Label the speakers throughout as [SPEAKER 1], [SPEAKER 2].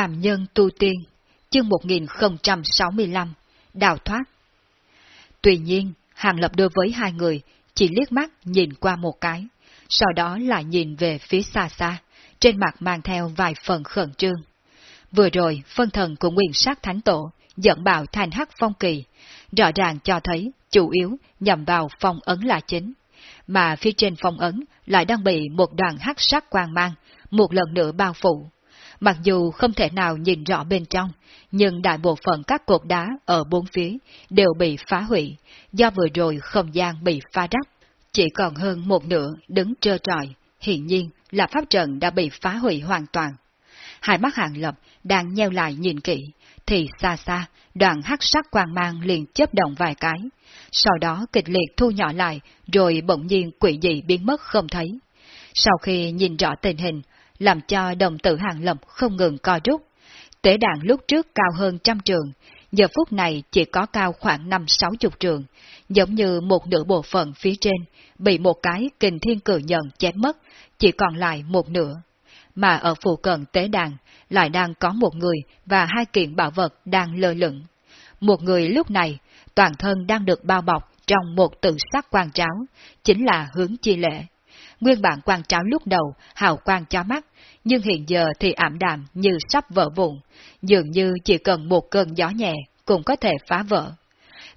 [SPEAKER 1] Phạm Nhân Tu Tiên, chương 1065, Đào Thoát. Tuy nhiên, Hàng Lập đối với hai người chỉ liếc mắt nhìn qua một cái, sau đó lại nhìn về phía xa xa, trên mặt mang theo vài phần khẩn trương. Vừa rồi, phân thần của nguyên sát thánh tổ dẫn bạo thành hắc phong kỳ, rõ ràng cho thấy chủ yếu nhằm vào phong ấn là chính, mà phía trên phong ấn lại đang bị một đoàn hắc sắc quang mang, một lần nữa bao phủ. Mặc dù không thể nào nhìn rõ bên trong, nhưng đại bộ phận các cột đá ở bốn phía đều bị phá hủy, do vừa rồi không gian bị phá đắp. Chỉ còn hơn một nửa đứng trơ trọi, hiện nhiên là pháp trận đã bị phá hủy hoàn toàn. Hai mắt hàng lập đang nheo lại nhìn kỹ, thì xa xa, đoạn hắc sắc quang mang liền chớp động vài cái. Sau đó kịch liệt thu nhỏ lại, rồi bỗng nhiên quỷ dị biến mất không thấy. Sau khi nhìn rõ tình hình, làm cho đồng tử hàng lập không ngừng co rút. Tế đàn lúc trước cao hơn trăm trường, giờ phút này chỉ có cao khoảng năm sáu chục trường, giống như một nửa bộ phận phía trên, bị một cái kình thiên cử nhận chém mất, chỉ còn lại một nửa. Mà ở phụ cận tế đàn, lại đang có một người và hai kiện bảo vật đang lơ lửng. Một người lúc này, toàn thân đang được bao bọc trong một tự sắc quang tráo, chính là hướng chi lệ. Nguyên bản quang tráo lúc đầu hào quang cho mắt, nhưng hiện giờ thì ảm đạm như sắp vỡ vụn, dường như chỉ cần một cơn gió nhẹ cũng có thể phá vỡ.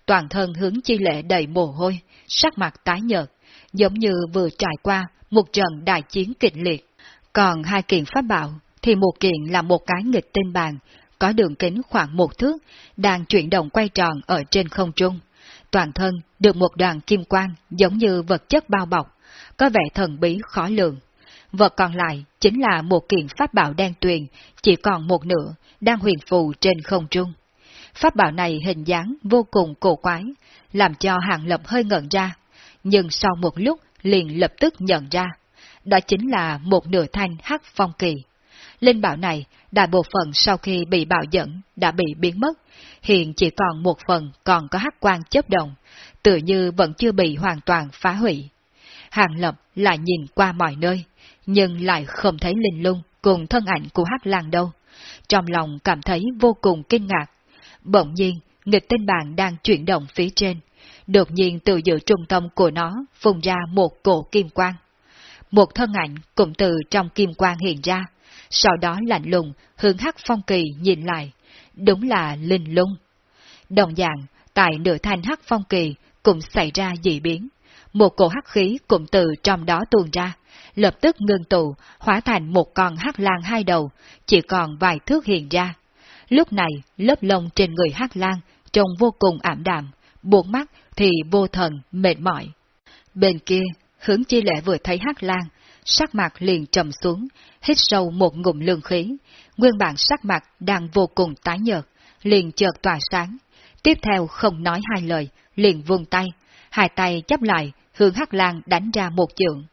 [SPEAKER 1] Toàn thân hướng chi lệ đầy mồ hôi, sắc mặt tái nhợt, giống như vừa trải qua một trận đại chiến kịch liệt. Còn hai kiện pháp bảo thì một kiện là một cái nghịch tinh bàn, có đường kính khoảng một thước, đang chuyển động quay tròn ở trên không trung. Toàn thân được một đoàn kim quang giống như vật chất bao bọc, có vẻ thần bí khó lường. Vật còn lại chính là một kiện pháp bảo đen tuyền, chỉ còn một nửa, đang huyền phù trên không trung. Pháp bảo này hình dáng vô cùng cổ quái, làm cho Hàng Lập hơi ngẩn ra, nhưng sau một lúc liền lập tức nhận ra, đó chính là một nửa thanh hắc phong kỳ. Linh bảo này, đại bộ phận sau khi bị bạo dẫn đã bị biến mất, hiện chỉ còn một phần còn có hắc quang chấp động, tự như vẫn chưa bị hoàn toàn phá hủy. Hàng Lập lại nhìn qua mọi nơi, nhưng lại không thấy linh lung cùng thân ảnh của hắc lang đâu. Trong lòng cảm thấy vô cùng kinh ngạc. Bỗng nhiên, nghịch tinh bàn đang chuyển động phía trên. Đột nhiên từ giữa trung tâm của nó phun ra một cổ kim quang. Một thân ảnh cũng từ trong kim quang hiện ra, sau đó lạnh lùng hướng hắc phong kỳ nhìn lại. Đúng là linh lung. Đồng dạng, tại nửa thanh hắc phong kỳ cũng xảy ra dị biến. Một cổ hắc khí cũng từ trong đó tuôn ra, lập tức ngưng tụ, hóa thành một con hắc lang hai đầu, chỉ còn vài thước hiện ra. Lúc này, lớp lông trên người hắc lang trông vô cùng ảm đạm, buộc mắt thì vô thần, mệt mỏi. Bên kia, hướng chi lệ vừa thấy hắc lang, sắc mặt liền trầm xuống, hít sâu một ngụm lương khí, nguyên bản sắc mặt đang vô cùng tái nhợt, liền chợt tỏa sáng. Tiếp theo không nói hai lời, liền vung tay, hai tay chấp lại, hướng hắc lang đánh ra một chưởng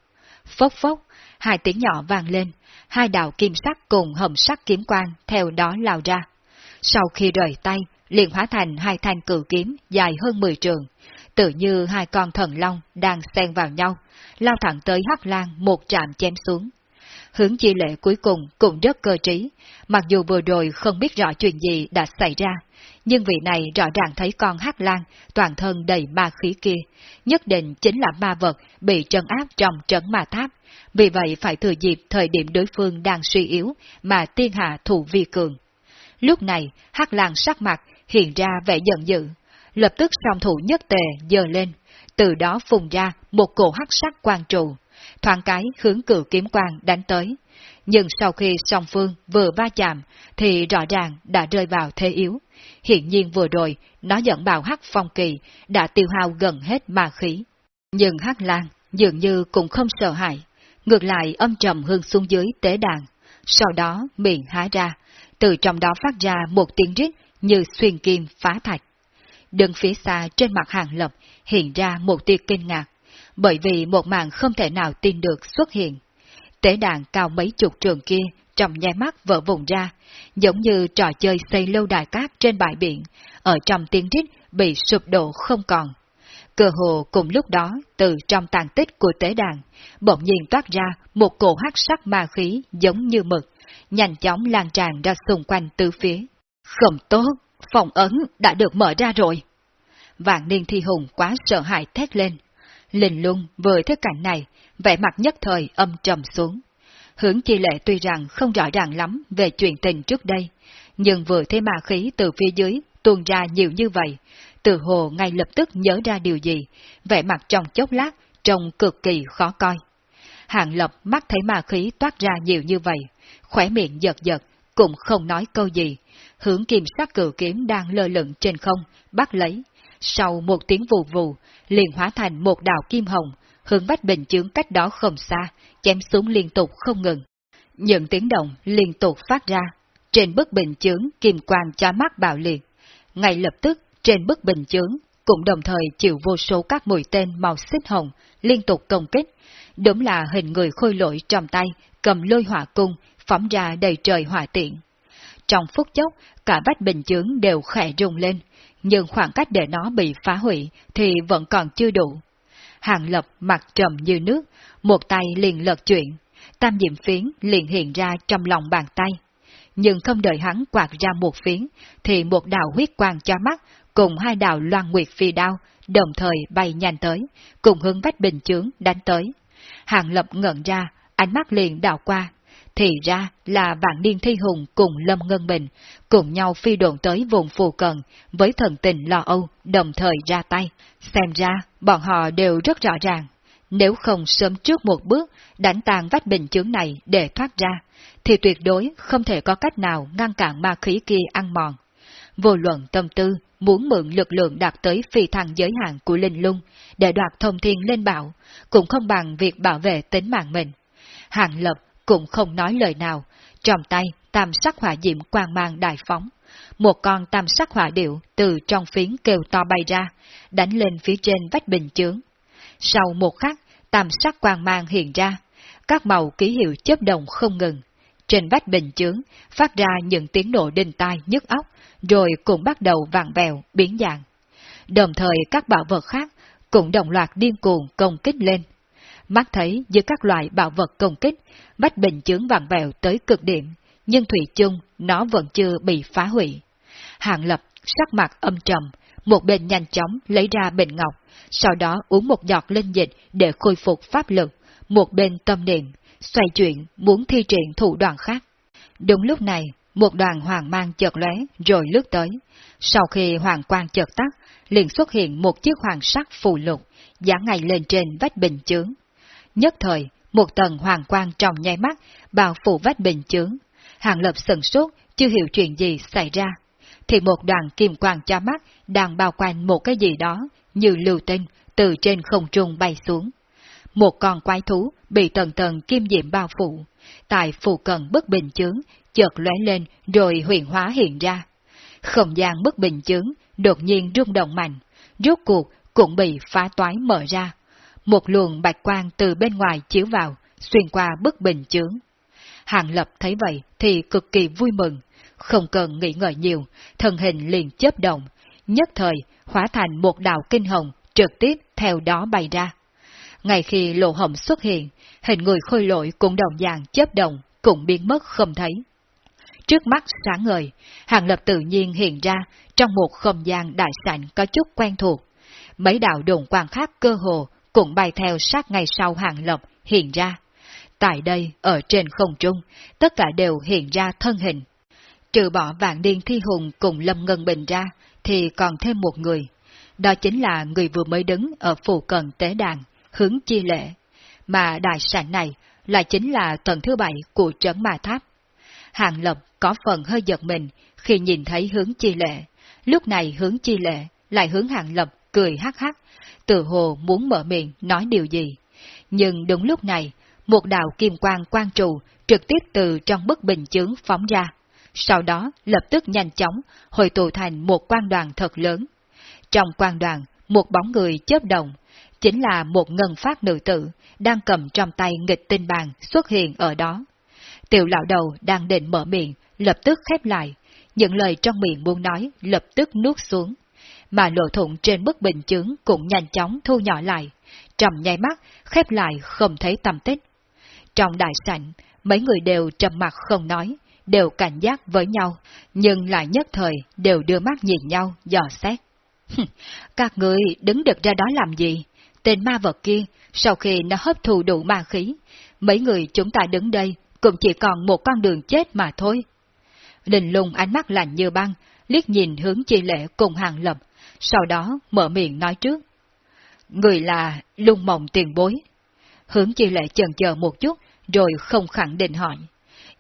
[SPEAKER 1] Phốc phốc, hai tiếng nhỏ vang lên, hai đạo kim sắc cùng hầm sắc kiếm quang theo đó lao ra. Sau khi rời tay, liền hóa thành hai thanh cử kiếm dài hơn 10 trường, tự như hai con thần long đang xen vào nhau, lao thẳng tới Hắc Lan một trạm chém xuống. Hướng chi lệ cuối cùng cũng rất cơ trí, mặc dù vừa rồi không biết rõ chuyện gì đã xảy ra, nhưng vị này rõ ràng thấy con Hắc Lan toàn thân đầy ma khí kia, nhất định chính là ma vật bị trấn áp trong trấn ma tháp, vì vậy phải thừa dịp thời điểm đối phương đang suy yếu mà tiên hạ thủ vi cường. Lúc này, Hắc Lan sắc mặt hiện ra vẻ giận dữ, lập tức song thủ nhất tề dờ lên, từ đó phùng ra một cổ hắc sắc quang trụ, thoáng cái hướng cử kiếm quang đánh tới. Nhưng sau khi song phương vừa va chạm, thì rõ ràng đã rơi vào thế yếu. Hiện nhiên vừa rồi, nó dẫn bào hắc phong kỳ, đã tiêu hao gần hết ma khí. Nhưng hắc lan dường như cũng không sợ hãi, ngược lại âm trầm hương xuống dưới tế đàn. Sau đó miệng há ra, từ trong đó phát ra một tiếng rít như xuyên kim phá thạch. Đứng phía xa trên mặt hàng lập hiện ra một tia kinh ngạc, bởi vì một màn không thể nào tin được xuất hiện. Tế đàn cao mấy chục trường kia trong nháy mắt vỡ vùng ra, giống như trò chơi xây lâu đài cát trên bãi biển, ở trong tiếng rít bị sụp đổ không còn. Cơ hồ cùng lúc đó, từ trong tàn tích của tế đàn, bỗng nhiên toát ra một cổ hắc sắc ma khí giống như mực, nhanh chóng lan tràn ra xung quanh tứ phía. Không tốt, phòng ấn đã được mở ra rồi. Vạn niên thi hùng quá sợ hãi thét lên. Linh lung vừa thấy cảnh này, vẻ mặt nhất thời âm trầm xuống. Hướng chi lệ tuy rằng không rõ ràng lắm về chuyện tình trước đây, nhưng vừa thấy ma khí từ phía dưới tuôn ra nhiều như vậy, từ hồ ngay lập tức nhớ ra điều gì, vẻ mặt trong chốc lát trông cực kỳ khó coi. Hàng lập mắt thấy ma khí toát ra nhiều như vậy, khỏe miệng giật giật, cũng không nói câu gì, hướng kim sắc cử kiếm đang lơ lửng trên không, bắt lấy. Sau một tiếng vù vù, liền hóa thành một đạo kim hồng, hướng bách bình chướng cách đó không xa, chém xuống liên tục không ngừng. Những tiếng động liên tục phát ra, trên bức bình chướng kim quang chói mắt bạo liệt. Ngay lập tức, trên bức bình chướng cũng đồng thời chịu vô số các mũi tên màu xích hồng liên tục công kích. Đúng là hình người khôi lỗi trong tay, cầm lôi hỏa cung, phóng ra đầy trời hỏa tiện. Trong phút chốc, cả vách bình chướng đều khẽ rung lên, nhưng khoảng cách để nó bị phá hủy thì vẫn còn chưa đủ. Hàng lập mặt trầm như nước, một tay liền lật chuyện, tam diệm phiến liền hiện ra trong lòng bàn tay. Nhưng không đợi hắn quạt ra một phiến, thì một đạo huyết quang cho mắt cùng hai đạo loan nguyệt phi đao đồng thời bay nhanh tới, cùng hướng vách bình chướng đánh tới. Hàng lập ngẩn ra, ánh mắt liền đảo qua, thì ra là vạn niên thi hùng cùng Lâm Ngân Bình, cùng nhau phi đồn tới vùng phù cận, với thần tình lo âu, đồng thời ra tay. Xem ra, bọn họ đều rất rõ ràng. Nếu không sớm trước một bước đánh tàn vách bình chướng này để thoát ra, thì tuyệt đối không thể có cách nào ngăn cản ma khí kia ăn mòn. Vô luận tâm tư, muốn mượn lực lượng đạt tới phi thăng giới hạn của linh lung để đoạt thông thiên lên bảo, cũng không bằng việc bảo vệ tính mạng mình. Hàng lập cũng không nói lời nào, trong tay tam sắc hỏa diệm quang mang đại phóng. Một con tam sắc hỏa điệu từ trong phiến kêu to bay ra, đánh lên phía trên vách bình chướng. Sau một khắc, tam sắc quang mang hiện ra, các màu ký hiệu chớp đồng không ngừng. Trên vách bình chướng phát ra những tiếng nổ đinh tai nhức óc, rồi cũng bắt đầu vặn vẹo biến dạng. Đồng thời các bảo vật khác cũng đồng loạt điên cuồng công kích lên. Mắt thấy giữa các loại bảo vật công kích, vách bình chướng vàng vẹo tới cực điểm, nhưng thủy chung nó vẫn chưa bị phá hủy. Hàng lập sắc mặt âm trầm, một bên nhanh chóng lấy ra bình ngọc, sau đó uống một giọt linh dịch để khôi phục pháp lực, một bên tâm niệm, xoay chuyện muốn thi triển thủ đoạn khác. Đúng lúc này, một đoàn hoàng mang chợt lóe rồi lướt tới. Sau khi hoàng quang chợt tắt, liền xuất hiện một chiếc hoàng sắc phù lục, dán ngay lên trên vách bình chướng. Nhất thời, một tầng hoàng quang trong nháy mắt, bao phủ vách bình chướng. Hàng lập sừng sốt, chưa hiểu chuyện gì xảy ra. Thì một đoàn kim quang cho mắt đang bao quanh một cái gì đó, như lưu tinh, từ trên không trung bay xuống. Một con quái thú bị tầng tầng kim diệm bao phủ, tại phù cận bức bình chướng, chợt lóe lên rồi huyền hóa hiện ra. Không gian bức bình chướng đột nhiên rung động mạnh, rốt cuộc cũng bị phá toái mở ra. Một luồng bạch quang từ bên ngoài chiếu vào, xuyên qua bức bình chướng. Hàng Lập thấy vậy thì cực kỳ vui mừng, không cần nghĩ ngợi nhiều, thân hình liền chớp động, nhất thời hóa thành một đạo kinh hồng trực tiếp theo đó bay ra. Ngay khi lộ hồng xuất hiện, hình người khôi lỗi cũng đồng dạng chớp động, cũng biến mất không thấy. Trước mắt sáng ngời, Hàng Lập tự nhiên hiện ra trong một không gian đại sảnh có chút quen thuộc. Mấy đạo đồn quan khác cơ hồ cũng bay theo sát ngày sau Hàng Lập hiện ra. Tại đây, ở trên không trung, tất cả đều hiện ra thân hình. Trừ bỏ vạn điên thi hùng cùng Lâm Ngân Bình ra, thì còn thêm một người. Đó chính là người vừa mới đứng ở phù cận tế đàn, hướng chi lệ. Mà đại sảnh này lại chính là tầng thứ bảy của trấn ma tháp. Hàng Lập có phần hơi giật mình khi nhìn thấy hướng chi lệ. Lúc này hướng chi lệ lại hướng Hàng Lập cười hắc hắc, tự hồ muốn mở miệng nói điều gì. Nhưng đúng lúc này, một đạo kim quang quang trụ trực tiếp từ trong bức bình chướng phóng ra. Sau đó lập tức nhanh chóng hồi tụ thành một quang đoàn thật lớn. Trong quang đoàn, một bóng người chớp động, chính là một ngân phát nữ tử đang cầm trong tay nghịch tinh bàn xuất hiện ở đó. Tiểu lão đầu đang định mở miệng, lập tức khép lại, những lời trong miệng muốn nói lập tức nuốt xuống, mà lộ thủng trên bức bình chứng cũng nhanh chóng thu nhỏ lại, trầm nháy mắt, khép lại không thấy tâm tích. Trong đại sảnh, mấy người đều trầm mặt không nói, đều cảnh giác với nhau, nhưng lại nhất thời đều đưa mắt nhìn nhau, dò xét. Các người đứng được ra đó làm gì? Tên ma vật kia, sau khi nó hấp thụ đủ ma khí, mấy người chúng ta đứng đây cũng chỉ còn một con đường chết mà thôi. đình lùng ánh mắt lạnh như băng, liếc nhìn hướng chi lệ cùng hàng lập, sau đó mở miệng nói trước. Người là lung mộng tiền bối. Hướng chi lệ chần chờ một chút, rồi không khẳng định hỏi.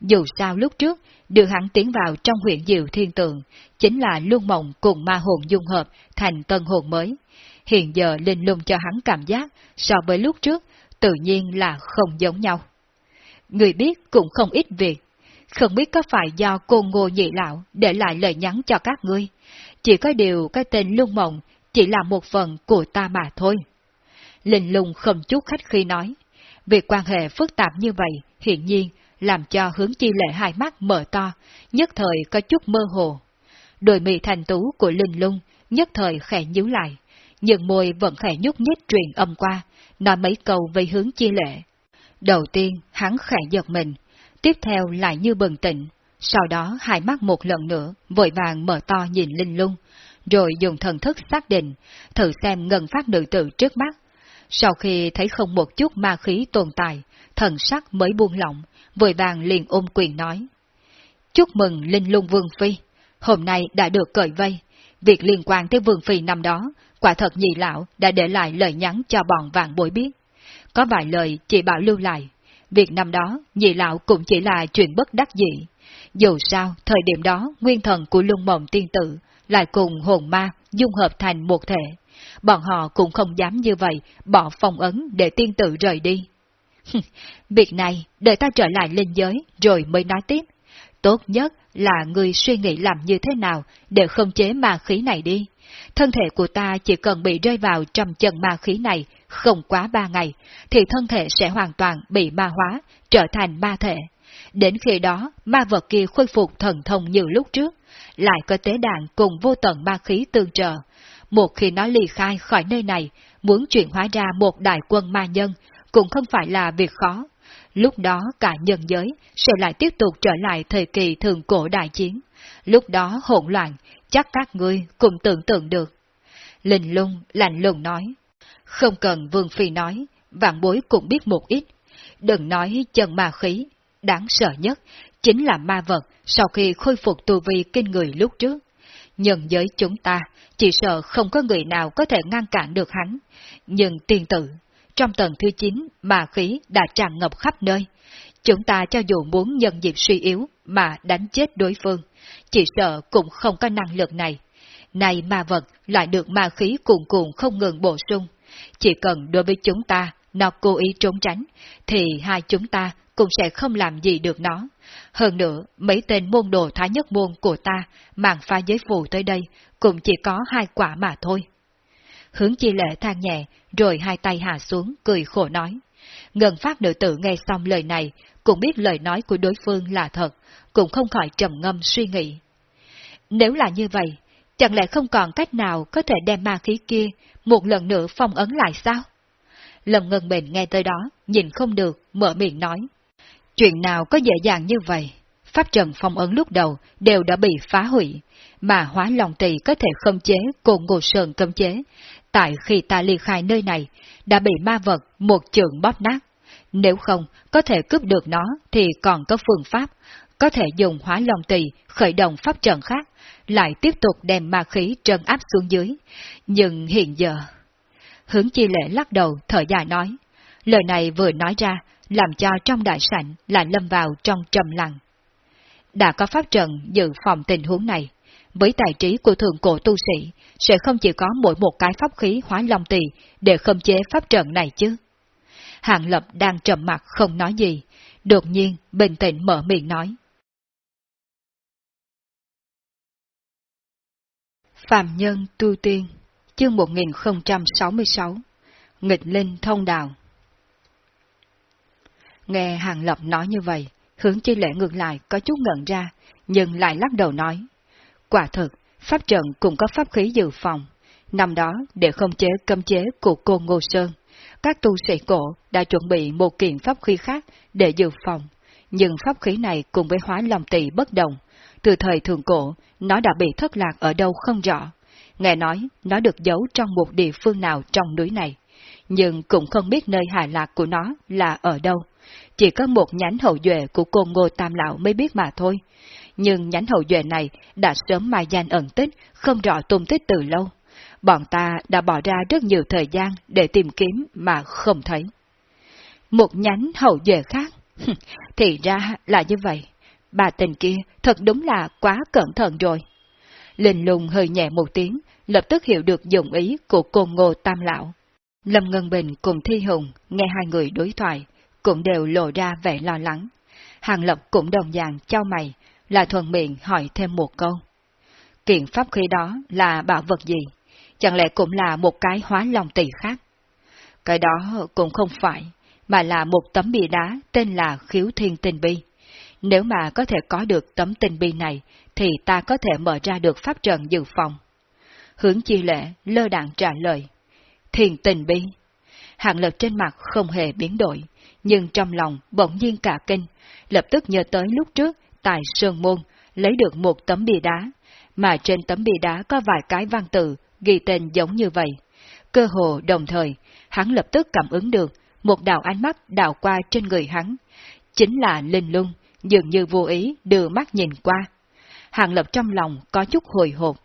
[SPEAKER 1] Dù sao lúc trước, đưa hắn tiến vào trong huyện diệu thiên tượng, chính là luân mộng cùng ma hồn dung hợp thành tân hồn mới. Hiện giờ linh lung cho hắn cảm giác so với lúc trước, tự nhiên là không giống nhau. Người biết cũng không ít việc, không biết có phải do cô ngô nhị lão để lại lời nhắn cho các ngươi. Chỉ có điều cái tên lung mộng chỉ là một phần của ta mà thôi. Linh lung không chút khách khi nói, việc quan hệ phức tạp như vậy, hiện nhiên làm cho hướng chi lệ hai mắt mở to, nhất thời có chút mơ hồ. Đôi mì thành tú của linh lung nhất thời khẽ nhíu lại, nhưng môi vẫn khẽ nhúc nhích truyền âm qua, nói mấy câu về hướng chi lệ. Đầu tiên, hắn khẽ giật mình, tiếp theo lại như bừng tỉnh, sau đó hai mắt một lần nữa, vội vàng mở to nhìn linh lung, rồi dùng thần thức xác định, thử xem ngân phát nữ tử trước mắt. Sau khi thấy không một chút ma khí tồn tại, thần sắc mới buông lỏng, vội vàng liền ôm quyền nói. Chúc mừng Linh Lung Vương Phi, hôm nay đã được cởi vây. Việc liên quan tới Vương Phi năm đó, quả thật nhị lão đã để lại lời nhắn cho bọn vàng bối biết. Có vài lời chỉ bảo lưu lại, việc năm đó nhị lão cũng chỉ là chuyện bất đắc dĩ. Dù sao, thời điểm đó nguyên thần của lung mộng tiên tử lại cùng hồn ma dung hợp thành một thể. Bọn họ cũng không dám như vậy bỏ phong ấn để tiên tử rời đi. Việc này, đợi ta trở lại linh giới rồi mới nói tiếp. Tốt nhất là người suy nghĩ làm như thế nào để không chế ma khí này đi. Thân thể của ta chỉ cần bị rơi vào trong chân ma khí này không quá ba ngày, thì thân thể sẽ hoàn toàn bị ma hóa, trở thành ma thể. Đến khi đó, ma vật kia khôi phục thần thông như lúc trước, lại có tế đàn cùng vô tận ma khí tương trợ. Một khi nó ly khai khỏi nơi này, muốn chuyển hóa ra một đại quân ma nhân, cũng không phải là việc khó. Lúc đó cả nhân giới sẽ lại tiếp tục trở lại thời kỳ thường cổ đại chiến. Lúc đó hỗn loạn, chắc các ngươi cũng tưởng tượng được. Linh lung lạnh lùng nói. Không cần Vương Phi nói, vạn bối cũng biết một ít. Đừng nói chân ma khí, đáng sợ nhất chính là ma vật sau khi khôi phục tu vi kinh người lúc trước. Nhân giới chúng ta chỉ sợ không có người nào có thể ngăn cản được hắn, nhưng tiên tử trong tầng thứ 9, mà khí đã tràn ngập khắp nơi. Chúng ta cho dù muốn nhân dịp suy yếu mà đánh chết đối phương, chỉ sợ cũng không có năng lực này. Này ma vật lại được ma khí cuồn cuộn không ngừng bổ sung. Chỉ cần đối với chúng ta, nó cố ý trốn tránh, thì hai chúng ta cũng sẽ không làm gì được nó. Hơn nữa, mấy tên môn đồ thái nhất môn của ta mang pha giới phù tới đây cũng chỉ có hai quả mà thôi. Hướng chi lệ than nhẹ, rồi hai tay hạ xuống, cười khổ nói. Ngân phát nữ tử nghe xong lời này, cũng biết lời nói của đối phương là thật, cũng không khỏi trầm ngâm suy nghĩ. Nếu là như vậy, chẳng lẽ không còn cách nào có thể đem ma khí kia một lần nữa phong ấn lại sao? Lâm Ngân Bình nghe tới đó, nhìn không được, mở miệng nói. Chuyện nào có dễ dàng như vậy? Pháp trận phong ấn lúc đầu đều đã bị phá hủy, mà hóa lòng trì có thể khống chế cùng ngô sơn cấm chế, tại khi ta ly khai nơi này, đã bị ma vật một trường bóp nát. Nếu không, có thể cướp được nó thì còn có phương pháp, có thể dùng hóa lòng tỳ khởi động pháp trận khác, lại tiếp tục đem ma khí trân áp xuống dưới. Nhưng hiện giờ... Hướng chi lệ lắc đầu thở dài nói. Lời này vừa nói ra, làm cho trong đại sảnh lại lâm vào trong trầm lặng. Đã có pháp trận dự phòng tình huống này, với tài trí của thượng cổ tu sĩ, sẽ không chỉ có mỗi một cái pháp khí hóa long tỳ để khống chế pháp trận này chứ. hạng Lập đang trầm mặt không nói gì, đột nhiên bình tĩnh mở miệng nói. Phạm Nhân Tu Tiên, chương 1066, Nghịch Linh Thông Đạo Nghe Hàng Lập nói như vậy, hướng chi lễ ngược lại có chút ngẩn ra, nhưng lại lắc đầu nói. Quả thực, pháp trận cũng có pháp khí dự phòng. Năm đó, để không chế cấm chế của cô Ngô Sơn, các tu sĩ cổ đã chuẩn bị một kiện pháp khí khác để dự phòng. nhưng pháp khí này cùng với hóa lòng tỷ bất đồng. Từ thời thường cổ, nó đã bị thất lạc ở đâu không rõ. Nghe nói, nó được giấu trong một địa phương nào trong núi này. Nhưng cũng không biết nơi hạ lạc của nó là ở đâu. Chỉ có một nhánh hậu duệ của cô Ngô Tam Lão mới biết mà thôi. Nhưng nhánh hậu duệ này đã sớm mai danh ẩn tích, không rõ tung tích từ lâu. Bọn ta đã bỏ ra rất nhiều thời gian để tìm kiếm mà không thấy. Một nhánh hậu duệ khác thì ra là như vậy. Bà tình kia thật đúng là quá cẩn thận rồi. Linh lùng hơi nhẹ một tiếng, lập tức hiểu được dụng ý của cô Ngô Tam Lão. Lâm Ngân Bình cùng Thi Hùng nghe hai người đối thoại, cũng đều lộ ra vẻ lo lắng. Hàng Lập cũng đồng dạng trao mày, là thuận miệng hỏi thêm một câu. Kiện pháp khí đó là bảo vật gì? Chẳng lẽ cũng là một cái hóa lòng tỷ khác? Cái đó cũng không phải, mà là một tấm bia đá tên là khiếu thiên tinh bi. Nếu mà có thể có được tấm tinh bi này, thì ta có thể mở ra được pháp trận dự phòng. Hướng chi lệ, lơ đạn trả lời. Thiền tình bi. Hạng lực trên mặt không hề biến đổi, nhưng trong lòng bỗng nhiên cả kinh, lập tức nhớ tới lúc trước tại Sơn Môn lấy được một tấm bia đá, mà trên tấm bia đá có vài cái văn tự ghi tên giống như vậy. Cơ hồ đồng thời, hắn lập tức cảm ứng được một đạo ánh mắt đào qua trên người hắn. Chính là Linh Lung, dường như vô ý đưa mắt nhìn qua. Hàng Lập trong lòng có chút hồi hộp.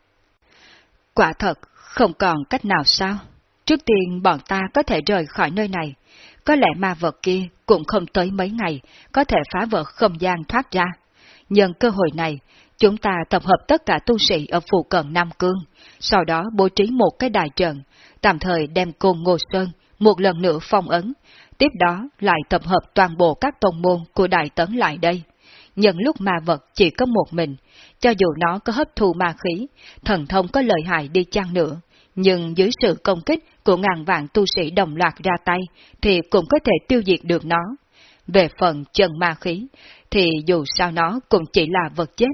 [SPEAKER 1] Quả thật, không còn cách nào sao? Trước tiên bọn ta có thể rời khỏi nơi này. Có lẽ ma vật kia cũng không tới mấy ngày, có thể phá vỡ không gian thoát ra. Nhân cơ hội này, chúng ta tập hợp tất cả tu sĩ ở phụ cận Nam Cương, sau đó bố trí một cái đài trận, tạm thời đem côn Ngô Sơn một lần nữa phong ấn, tiếp đó lại tập hợp toàn bộ các tông môn của Đại Tấn lại đây. Nhân lúc ma vật chỉ có một mình, cho dù nó có hấp thu ma khí, thần thông có lợi hại đi chăng nữa, nhưng dưới sự công kích của ngàn vạn tu sĩ đồng loạt ra tay, thì cũng có thể tiêu diệt được nó. Về phần chân ma khí, thì dù sao nó cũng chỉ là vật chết,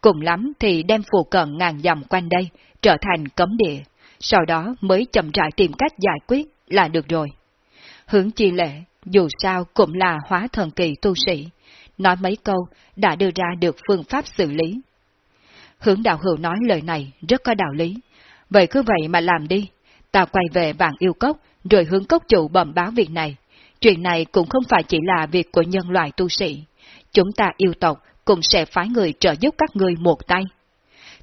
[SPEAKER 1] cùng lắm thì đem phù cận ngàn dặm quanh đây, trở thành cấm địa, sau đó mới chậm rãi tìm cách giải quyết là được rồi. Hướng chi lệ, dù sao cũng là hóa thần kỳ tu sĩ, nói mấy câu đã đưa ra được phương pháp xử lý. Hướng đạo hữu nói lời này rất có đạo lý, vậy cứ vậy mà làm đi, ta quay về vạn yêu cốc, rồi hướng cốc chủ bẩm báo việc này. Chuyện này cũng không phải chỉ là việc của nhân loại tu sĩ, chúng ta yêu tộc cũng sẽ phái người trợ giúp các ngươi một tay.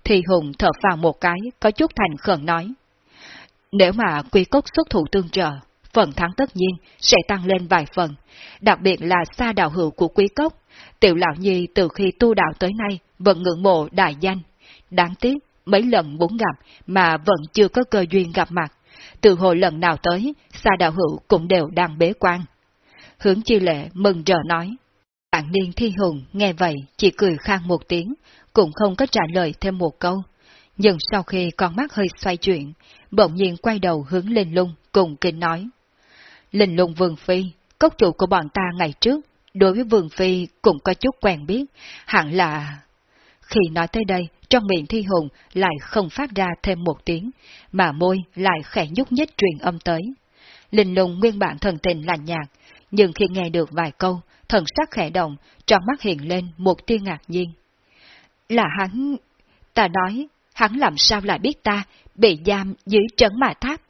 [SPEAKER 1] Thì Hùng thở vào một cái, có chút thành khẩn nói. Nếu mà quy cốc xuất thủ tương trợ, phần thắng tất nhiên sẽ tăng lên vài phần, đặc biệt là xa đạo hữu của quý cốc. Tiểu lão nhi từ khi tu đạo tới nay vẫn ngưỡng mộ đại danh. Đáng tiếc, mấy lần muốn gặp mà vẫn chưa có cơ duyên gặp mặt. Từ hồi lần nào tới, xa đạo hữu cũng đều đang bế quan. Hướng chi lệ mừng rỡ nói. Bạn niên thi hùng nghe vậy chỉ cười khang một tiếng, cũng không có trả lời thêm một câu. Nhưng sau khi con mắt hơi xoay chuyển, bỗng nhiên quay đầu hướng lên lung, cùng kinh nói. Linh lung vương phi, cốc chủ của bọn ta ngày trước, đối với vương phi cũng có chút quen biết, hẳn là... Khi nói tới đây, trong miệng thi hùng lại không phát ra thêm một tiếng, mà môi lại khẽ nhúc nhích truyền âm tới. Linh lung nguyên bản thần tình lành nhạt, nhưng khi nghe được vài câu, thần sắc khẽ động, trong mắt hiện lên một tia ngạc nhiên. Là hắn... Ta nói, hắn làm sao lại biết ta bị giam dưới trấn mà tháp?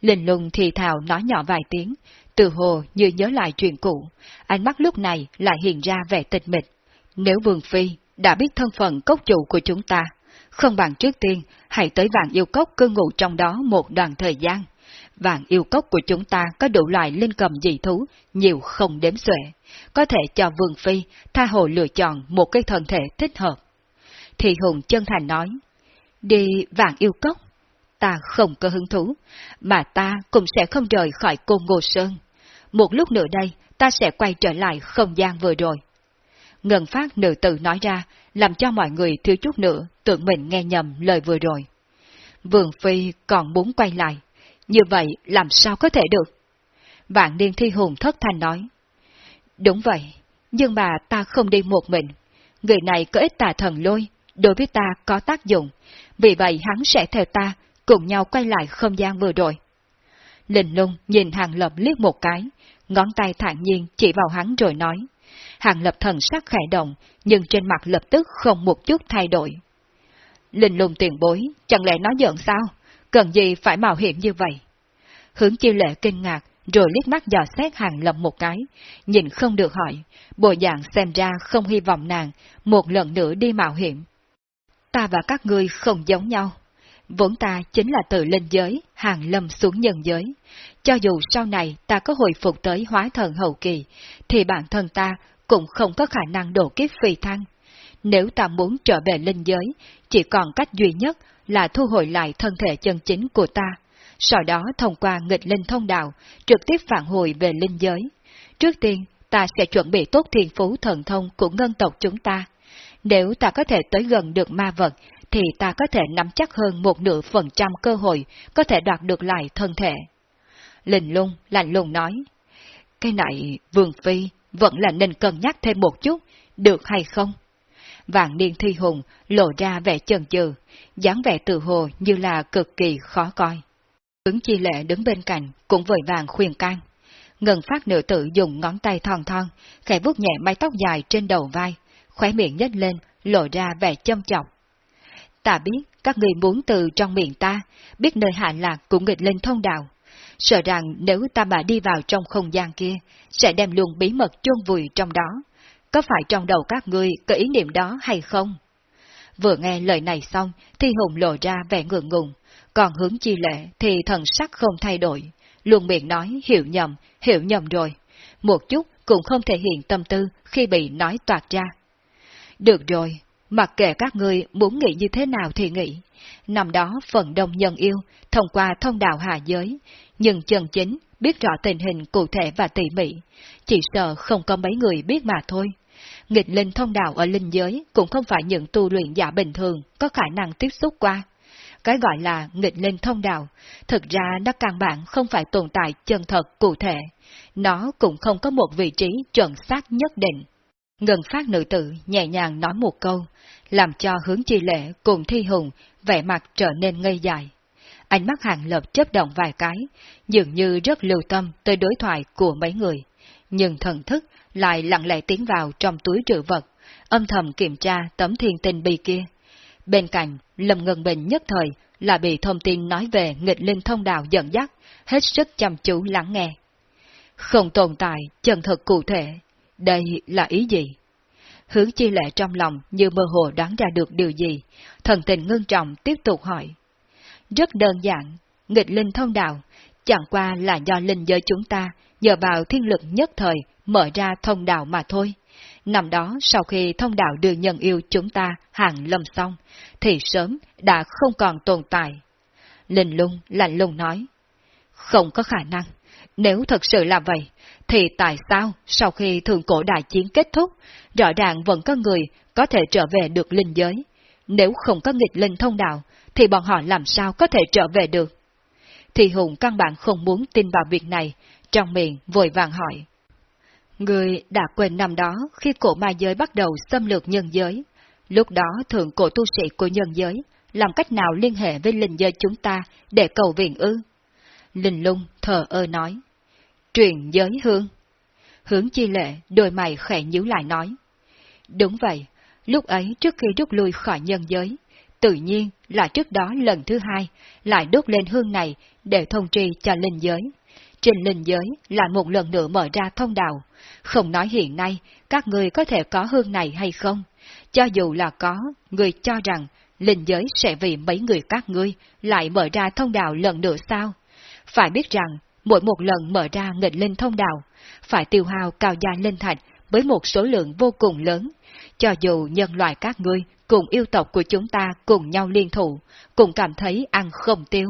[SPEAKER 1] Linh lung thì thào nói nhỏ vài tiếng, từ hồ như nhớ lại chuyện cũ, ánh mắt lúc này lại hiện ra vẻ tịch mịch. Nếu Vương Phi đã biết thân phận cốc chủ của chúng ta, không bằng trước tiên hãy tới vạn yêu cốc cư ngụ trong đó một đoạn thời gian. Vạn yêu cốc của chúng ta có đủ loại linh cầm dị thú, nhiều không đếm xuể, có thể cho Vương Phi tha hồ lựa chọn một cái thân thể thích hợp. Thì Hùng chân thành nói, đi vạn yêu cốc, ta không có hứng thú, mà ta cũng sẽ không rời khỏi côn Ngô Sơn. Một lúc nữa đây, ta sẽ quay trở lại không gian vừa rồi. Ngân phát nữ tử nói ra, làm cho mọi người thiếu chút nữa tưởng mình nghe nhầm lời vừa rồi. Vương Phi còn muốn quay lại, như vậy làm sao có thể được? Vạn niên thi hùng thất thanh nói. Đúng vậy, nhưng mà ta không đi một mình. Người này có ít tà thần lôi, đối với ta có tác dụng, vì vậy hắn sẽ theo ta cùng nhau quay lại không gian vừa rồi. Linh lung nhìn hàng lập liếc một cái, ngón tay thản nhiên chỉ vào hắn rồi nói, Hàng lập thần sắc khẽ động, nhưng trên mặt lập tức không một chút thay đổi. Linh Lung tiền bối, chẳng lẽ nói giận sao? Cần gì phải mạo hiểm như vậy? Hướng chiêu lệ kinh ngạc, rồi liếc mắt dò xét hàng lập một cái, nhìn không được hỏi, bộ dạng xem ra không hy vọng nàng một lần nữa đi mạo hiểm. Ta và các ngươi không giống nhau. Vốn ta chính là từ linh giới, hàng lâm xuống nhân giới. Cho dù sau này ta có hồi phục tới hóa thần hậu kỳ, thì bản thân ta cũng không có khả năng độ kiếp phi thăng. Nếu ta muốn trở về linh giới, chỉ còn cách duy nhất là thu hồi lại thân thể chân chính của ta, sau đó thông qua nghịch linh thông đạo, trực tiếp phản hồi về linh giới. Trước tiên, ta sẽ chuẩn bị tốt thiên phú thần thông của ngân tộc chúng ta. Nếu ta có thể tới gần được ma vật, thì ta có thể nắm chắc hơn một nửa phần trăm cơ hội có thể đoạt được lại thân thể. Linh lung lạnh lùng nói, cái này, Vương Phi, vẫn là nên cân nhắc thêm một chút, được hay không? Vạn niên thi hùng lộ ra vẻ chần chừ, dáng vẻ tự hồ như là cực kỳ khó coi. Ứng chi lệ đứng bên cạnh, cũng vội vàng khuyên can. Ngân phát nữ tử dùng ngón tay thon thon, khẽ vuốt nhẹ mái tóc dài trên đầu vai, khóe miệng nhếch lên, lộ ra vẻ châm chọc. Ta biết các người muốn từ trong miệng ta, biết nơi hạ lạc cũng nghịch lên thông đạo. Sợ rằng nếu ta mà đi vào trong không gian kia, sẽ đem luôn bí mật chôn vùi trong đó. Có phải trong đầu các ngươi có ý niệm đó hay không? Vừa nghe lời này xong, thì Hùng lộ ra vẻ ngượng ngùng, còn hướng chi lệ thì thần sắc không thay đổi, luôn miệng nói hiểu nhầm, hiểu nhầm rồi. Một chút cũng không thể hiện tâm tư khi bị nói toạt ra. Được rồi, mặc kệ các ngươi muốn nghĩ như thế nào thì nghĩ. Năm đó phần đông nhân yêu, thông qua thông đạo hạ giới, nhưng chân chính biết rõ tình hình cụ thể và tỉ mỉ, chỉ sợ không có mấy người biết mà thôi. Nghịch linh thông đạo ở linh giới cũng không phải những tu luyện giả bình thường có khả năng tiếp xúc qua. Cái gọi là nghịch linh thông đạo, thực ra nó căn bản không phải tồn tại chân thật cụ thể, nó cũng không có một vị trí chuẩn xác nhất định. Ngân phát nữ tử nhẹ nhàng nói một câu, làm cho hướng chi lệ cùng thi hùng vẻ mặt trở nên ngây dài. Ánh mắt hàng lập chấp động vài cái, dường như rất lưu tâm tới đối thoại của mấy người, nhưng thần thức lại lặng lẽ tiến vào trong túi trữ vật, âm thầm kiểm tra tấm thiên tinh bi kia. Bên cạnh, Lâm Ngân Bình nhất thời là bị thông tin nói về nghịch linh thông đạo dẫn dắt, hết sức chăm chú lắng nghe. Không tồn tại, chân thực cụ thể, đây là ý gì? Hướng chi lệ trong lòng như mơ hồ đoán ra được điều gì, thần tình ngưng trọng tiếp tục hỏi. Rất đơn giản, nghịch linh thông đạo, chẳng qua là do linh giới chúng ta nhờ vào thiên lực nhất thời mở ra thông đạo mà thôi. Năm đó sau khi thông đạo đưa nhân yêu chúng ta hàng lâm xong, thì sớm đã không còn tồn tại. Linh lung lạnh lùng nói, không có khả năng, nếu thật sự là vậy, thì tại sao sau khi thường cổ đại chiến kết thúc, rõ ràng vẫn có người có thể trở về được linh giới? Nếu không có nghịch linh thông đạo, thì bọn họ làm sao có thể trở về được? Thì Hùng căn bản không muốn tin vào việc này, trong miệng vội vàng hỏi. Người đã quên năm đó khi cổ ma giới bắt đầu xâm lược nhân giới. Lúc đó thượng cổ tu sĩ của nhân giới làm cách nào liên hệ với linh giới chúng ta để cầu viện ư? Linh lung thờ ơ nói. Truyền giới hương. Hướng chi lệ, đôi mày khẽ nhíu lại nói. Đúng vậy, lúc ấy trước khi rút lui khỏi nhân giới, tự nhiên là trước đó lần thứ hai lại đốt lên hương này để thông tri cho linh giới. Trên linh giới lại một lần nữa mở ra thông đạo, không nói hiện nay các người có thể có hương này hay không. Cho dù là có, người cho rằng linh giới sẽ vì mấy người các ngươi lại mở ra thông đạo lần nữa sao? Phải biết rằng, mỗi một lần mở ra nghịch linh thông đạo, phải tiêu hao cao gia linh thạch với một số lượng vô cùng lớn. Cho dù nhân loại các ngươi cùng yêu tộc của chúng ta cùng nhau liên thủ, cũng cảm thấy ăn không tiêu.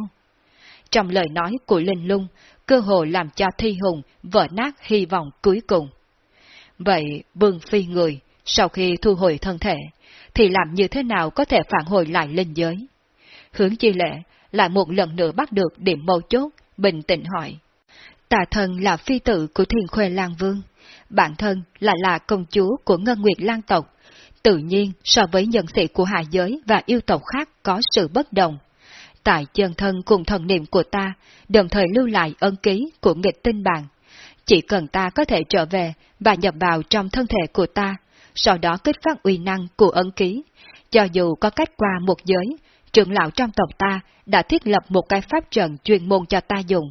[SPEAKER 1] Trong lời nói của Linh Lung, cơ hồ làm cho Thi Hùng vỡ nát hy vọng cuối cùng. Vậy Vương Phi người, sau khi thu hồi thân thể, thì làm như thế nào có thể phản hồi lại linh giới? Hướng chi lệ lại một lần nữa bắt được điểm mâu chốt, bình tĩnh hỏi. Tà thần là phi tử của thiên khuê Lan Vương, bản thân là là công chúa của Ngân Nguyệt Lan tộc, tự nhiên so với nhân sĩ của hạ giới và yêu tộc khác có sự bất đồng. Tại chân thân cùng thần niệm của ta, đồng thời lưu lại ân ký của nghịch tinh bản, chỉ cần ta có thể trở về và nhập vào trong thân thể của ta, sau đó kích phát uy năng của ân ký. Cho dù có cách qua một giới, trưởng lão trong tộc ta đã thiết lập một cái pháp trận chuyên môn cho ta dùng.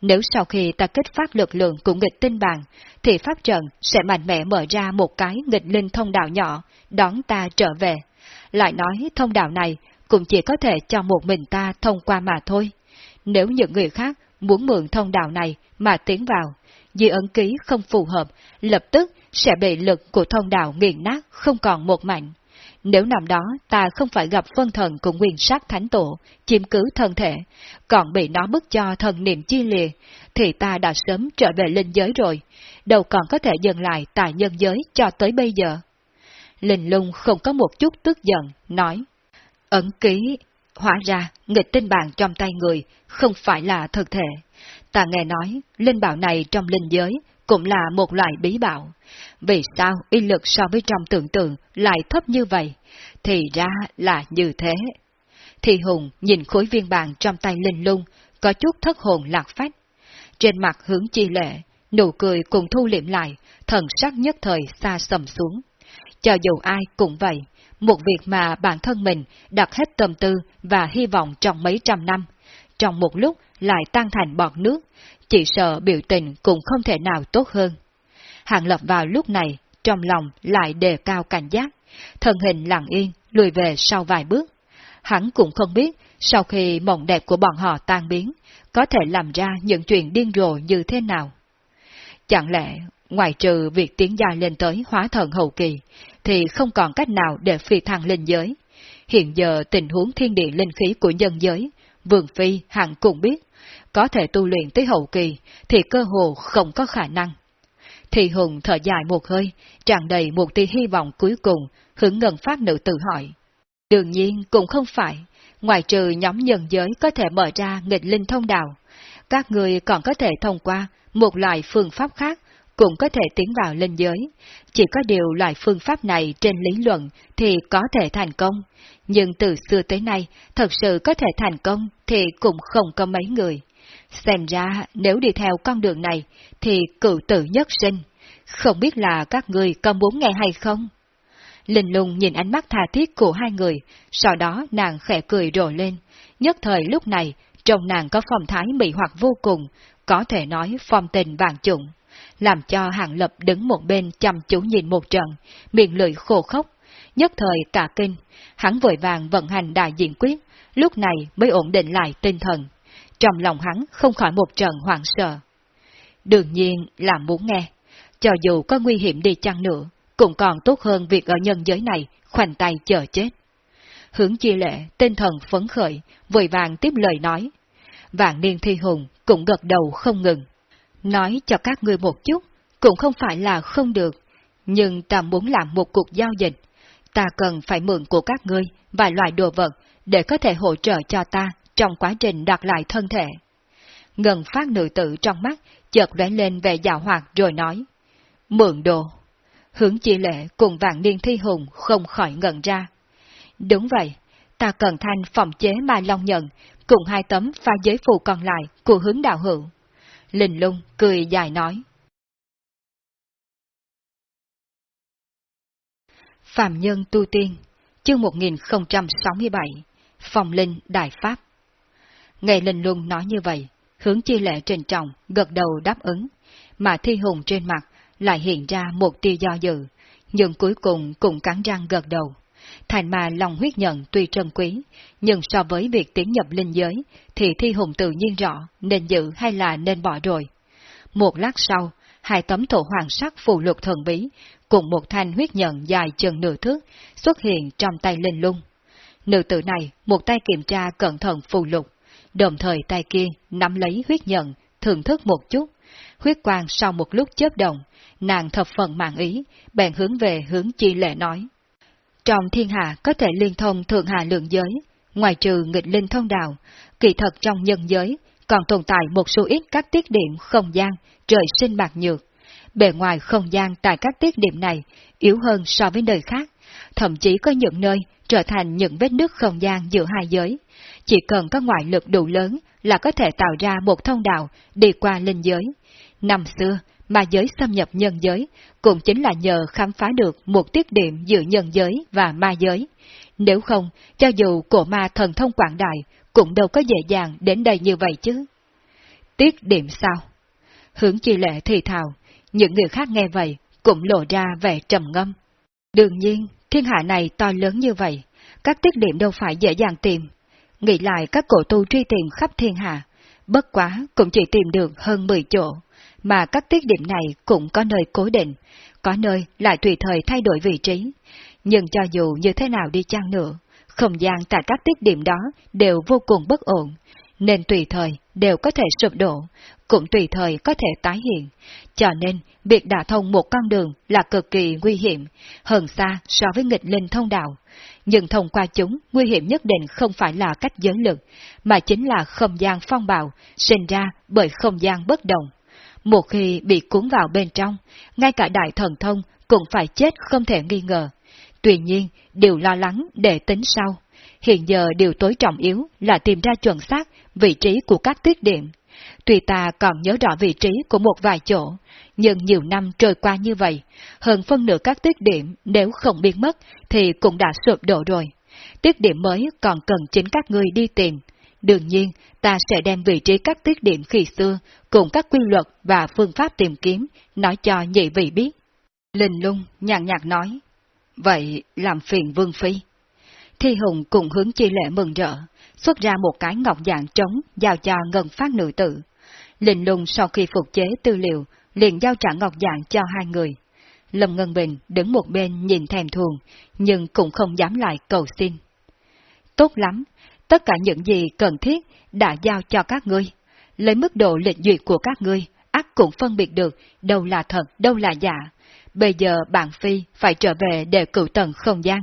[SPEAKER 1] Nếu sau khi ta kích phát lực lượng của nghịch tinh bàn, thì pháp trận sẽ mạnh mẽ mở ra một cái nghịch linh thông đạo nhỏ, đón ta trở về. Lại nói thông đạo này cũng chỉ có thể cho một mình ta thông qua mà thôi. Nếu những người khác muốn mượn thông đạo này mà tiến vào, vì ấn ký không phù hợp, lập tức sẽ bị lực của thông đạo nghiền nát không còn một mảnh. Nếu năm đó ta không phải gặp phân thần của nguyên sát thánh tổ, chiếm cứ thân thể, còn bị nó bức cho thần niệm chi lìa, thì ta đã sớm trở về linh giới rồi, đâu còn có thể dừng lại tại nhân giới cho tới bây giờ. Linh lung không có một chút tức giận, nói, ẩn ký, hóa ra nghịch tinh bàn trong tay người không phải là thực thể. Ta nghe nói, linh bảo này trong linh giới cũng là một loại bí bảo. Vì sao uy lực so với trong tưởng tượng lại thấp như vậy? Thì ra là như thế. Thì Hùng nhìn khối viên bàn trong tay linh lung, có chút thất hồn lạc phách. Trên mặt hướng chi lệ, nụ cười cùng thu liệm lại, thần sắc nhất thời xa sầm xuống. Cho dù ai cũng vậy, một việc mà bản thân mình đặt hết tâm tư và hy vọng trong mấy trăm năm, trong một lúc lại tan thành bọt nước, chỉ sợ biểu tình cũng không thể nào tốt hơn. Hàng Lập vào lúc này, trong lòng lại đề cao cảnh giác, thân hình lặng yên, lùi về sau vài bước. Hắn cũng không biết, sau khi mộng đẹp của bọn họ tan biến, có thể làm ra những chuyện điên rồ như thế nào. Chẳng lẽ, ngoài trừ việc tiến dài lên tới hóa thần hậu kỳ, thì không còn cách nào để phi thăng lên giới. Hiện giờ tình huống thiên địa linh khí của nhân giới, Vương Phi hẳn cũng biết, có thể tu luyện tới hậu kỳ thì cơ hồ không có khả năng. Thì Hùng thở dài một hơi, tràn đầy một tia hy vọng cuối cùng, hướng ngân phát nữ tự hỏi. Đương nhiên cũng không phải, ngoài trừ nhóm nhân giới có thể mở ra nghịch linh thông đạo, các người còn có thể thông qua một loại phương pháp khác cũng có thể tiến vào linh giới. Chỉ có điều loại phương pháp này trên lý luận thì có thể thành công, nhưng từ xưa tới nay thật sự có thể thành công thì cũng không có mấy người. Xem ra nếu đi theo con đường này thì cự tử nhất sinh, không biết là các người có muốn nghe hay không? Linh lung nhìn ánh mắt tha thiết của hai người, sau đó nàng khẽ cười rộ lên. Nhất thời lúc này, trong nàng có phong thái mị hoặc vô cùng, có thể nói phong tình vàng trụng làm cho hạng Lập đứng một bên chăm chú nhìn một trận, miệng lưỡi khô khốc. Nhất thời cả kinh, hắn vội vàng vận hành đại diện quyết, lúc này mới ổn định lại tinh thần. Trong lòng hắn không khỏi một trận hoảng sợ. Đương nhiên là muốn nghe, cho dù có nguy hiểm đi chăng nữa, cũng còn tốt hơn việc ở nhân giới này khoanh tay chờ chết. Hướng chi lệ, tinh thần phấn khởi, vội vàng tiếp lời nói. Vạn niên thi hùng cũng gật đầu không ngừng. Nói cho các ngươi một chút, cũng không phải là không được, nhưng ta muốn làm một cuộc giao dịch. Ta cần phải mượn của các ngươi vài loại đồ vật để có thể hỗ trợ cho ta trong quá trình đặt lại thân thể. Ngân phát nữ tử trong mắt chợt lóe lên về dạo hoạt rồi nói. Mượn đồ. Hướng chi lệ cùng vạn niên thi hùng không khỏi ngẩn ra. Đúng vậy, ta cần thanh phòng chế mai long nhận cùng hai tấm pha giới phù còn lại của hướng đạo hữu. Linh lung cười dài nói. Phạm Nhân Tu Tiên, chương 1067, Phòng Linh Đại Pháp ngày Linh luôn nói như vậy, hướng chi lệ trình trọng, gật đầu đáp ứng, mà thi hùng trên mặt lại hiện ra một tia do dự, nhưng cuối cùng cũng cắn răng gật đầu. Thành mà lòng huyết nhận tuy trân quý, nhưng so với việc tiến nhập linh giới, thì thi hùng tự nhiên rõ nên giữ hay là nên bỏ rồi. Một lát sau, hai tấm thổ hoàng sắc phù lục thần bí, cùng một thanh huyết nhận dài chừng nửa thước, xuất hiện trong tay linh lung. Nữ tử này một tay kiểm tra cẩn thận phù lục, đồng thời tay kia nắm lấy huyết nhận, thưởng thức một chút. Huyết quang sau một lúc chớp động, nàng thập phần mạng ý, bèn hướng về hướng chi lệ nói. Trong thiên hạ có thể liên thông thượng hạ lượng giới, ngoài trừ nghịch linh thông đạo, kỳ thật trong nhân giới còn tồn tại một số ít các tiết điểm không gian, trời sinh bạc nhược. Bề ngoài không gian tại các tiết điểm này yếu hơn so với nơi khác, thậm chí có những nơi trở thành những vết nước không gian giữa hai giới. Chỉ cần có ngoại lực đủ lớn là có thể tạo ra một thông đạo đi qua linh giới. Năm xưa, mà giới xâm nhập nhân giới, cũng chính là nhờ khám phá được một tiết điểm giữa nhân giới và ma giới. Nếu không, cho dù cổ ma thần thông quảng đại, cũng đâu có dễ dàng đến đây như vậy chứ. Tiết điểm sao? Hướng chi lệ thì thào, những người khác nghe vậy, cũng lộ ra vẻ trầm ngâm. Đương nhiên, thiên hạ này to lớn như vậy, các tiết điểm đâu phải dễ dàng tìm. Nghĩ lại các cổ tu truy tìm khắp thiên hạ, bất quá cũng chỉ tìm được hơn 10 chỗ, mà các tiết điểm này cũng có nơi cố định, có nơi lại tùy thời thay đổi vị trí. Nhưng cho dù như thế nào đi chăng nữa, không gian tại các tiết điểm đó đều vô cùng bất ổn, nên tùy thời đều có thể sụp đổ, cũng tùy thời có thể tái hiện. Cho nên, việc đả thông một con đường là cực kỳ nguy hiểm, hơn xa so với nghịch linh thông đạo. Nhưng thông qua chúng, nguy hiểm nhất định không phải là cách giới lực, mà chính là không gian phong bạo, sinh ra bởi không gian bất động. Một khi bị cuốn vào bên trong, ngay cả đại thần thông cũng phải chết không thể nghi ngờ. Tuy nhiên, điều lo lắng để tính sau. Hiện giờ điều tối trọng yếu là tìm ra chuẩn xác vị trí của các tuyết điểm. Tuy ta còn nhớ rõ vị trí của một vài chỗ, nhưng nhiều năm trôi qua như vậy, hơn phân nửa các tiết điểm nếu không biến mất thì cũng đã sụp đổ rồi. Tiết điểm mới còn cần chính các ngươi đi tìm. Đương nhiên, ta sẽ đem vị trí các tiết điểm khi xưa cùng các quy luật và phương pháp tìm kiếm nói cho nhị vị biết. Linh lung nhàn nhạt nói, vậy làm phiền vương phi. Thi Hùng cùng hướng chi lệ mừng rỡ, xuất ra một cái ngọc dạng trống giao cho ngân phát nữ tử. Linh lung sau khi phục chế tư liệu, liền giao trả ngọc dạng cho hai người. Lâm Ngân Bình đứng một bên nhìn thèm thuồng, nhưng cũng không dám lại cầu xin. Tốt lắm, tất cả những gì cần thiết đã giao cho các ngươi. Lấy mức độ lịch duyệt của các ngươi, ác cũng phân biệt được đâu là thật, đâu là giả. Bây giờ bạn Phi phải trở về để cựu tầng không gian.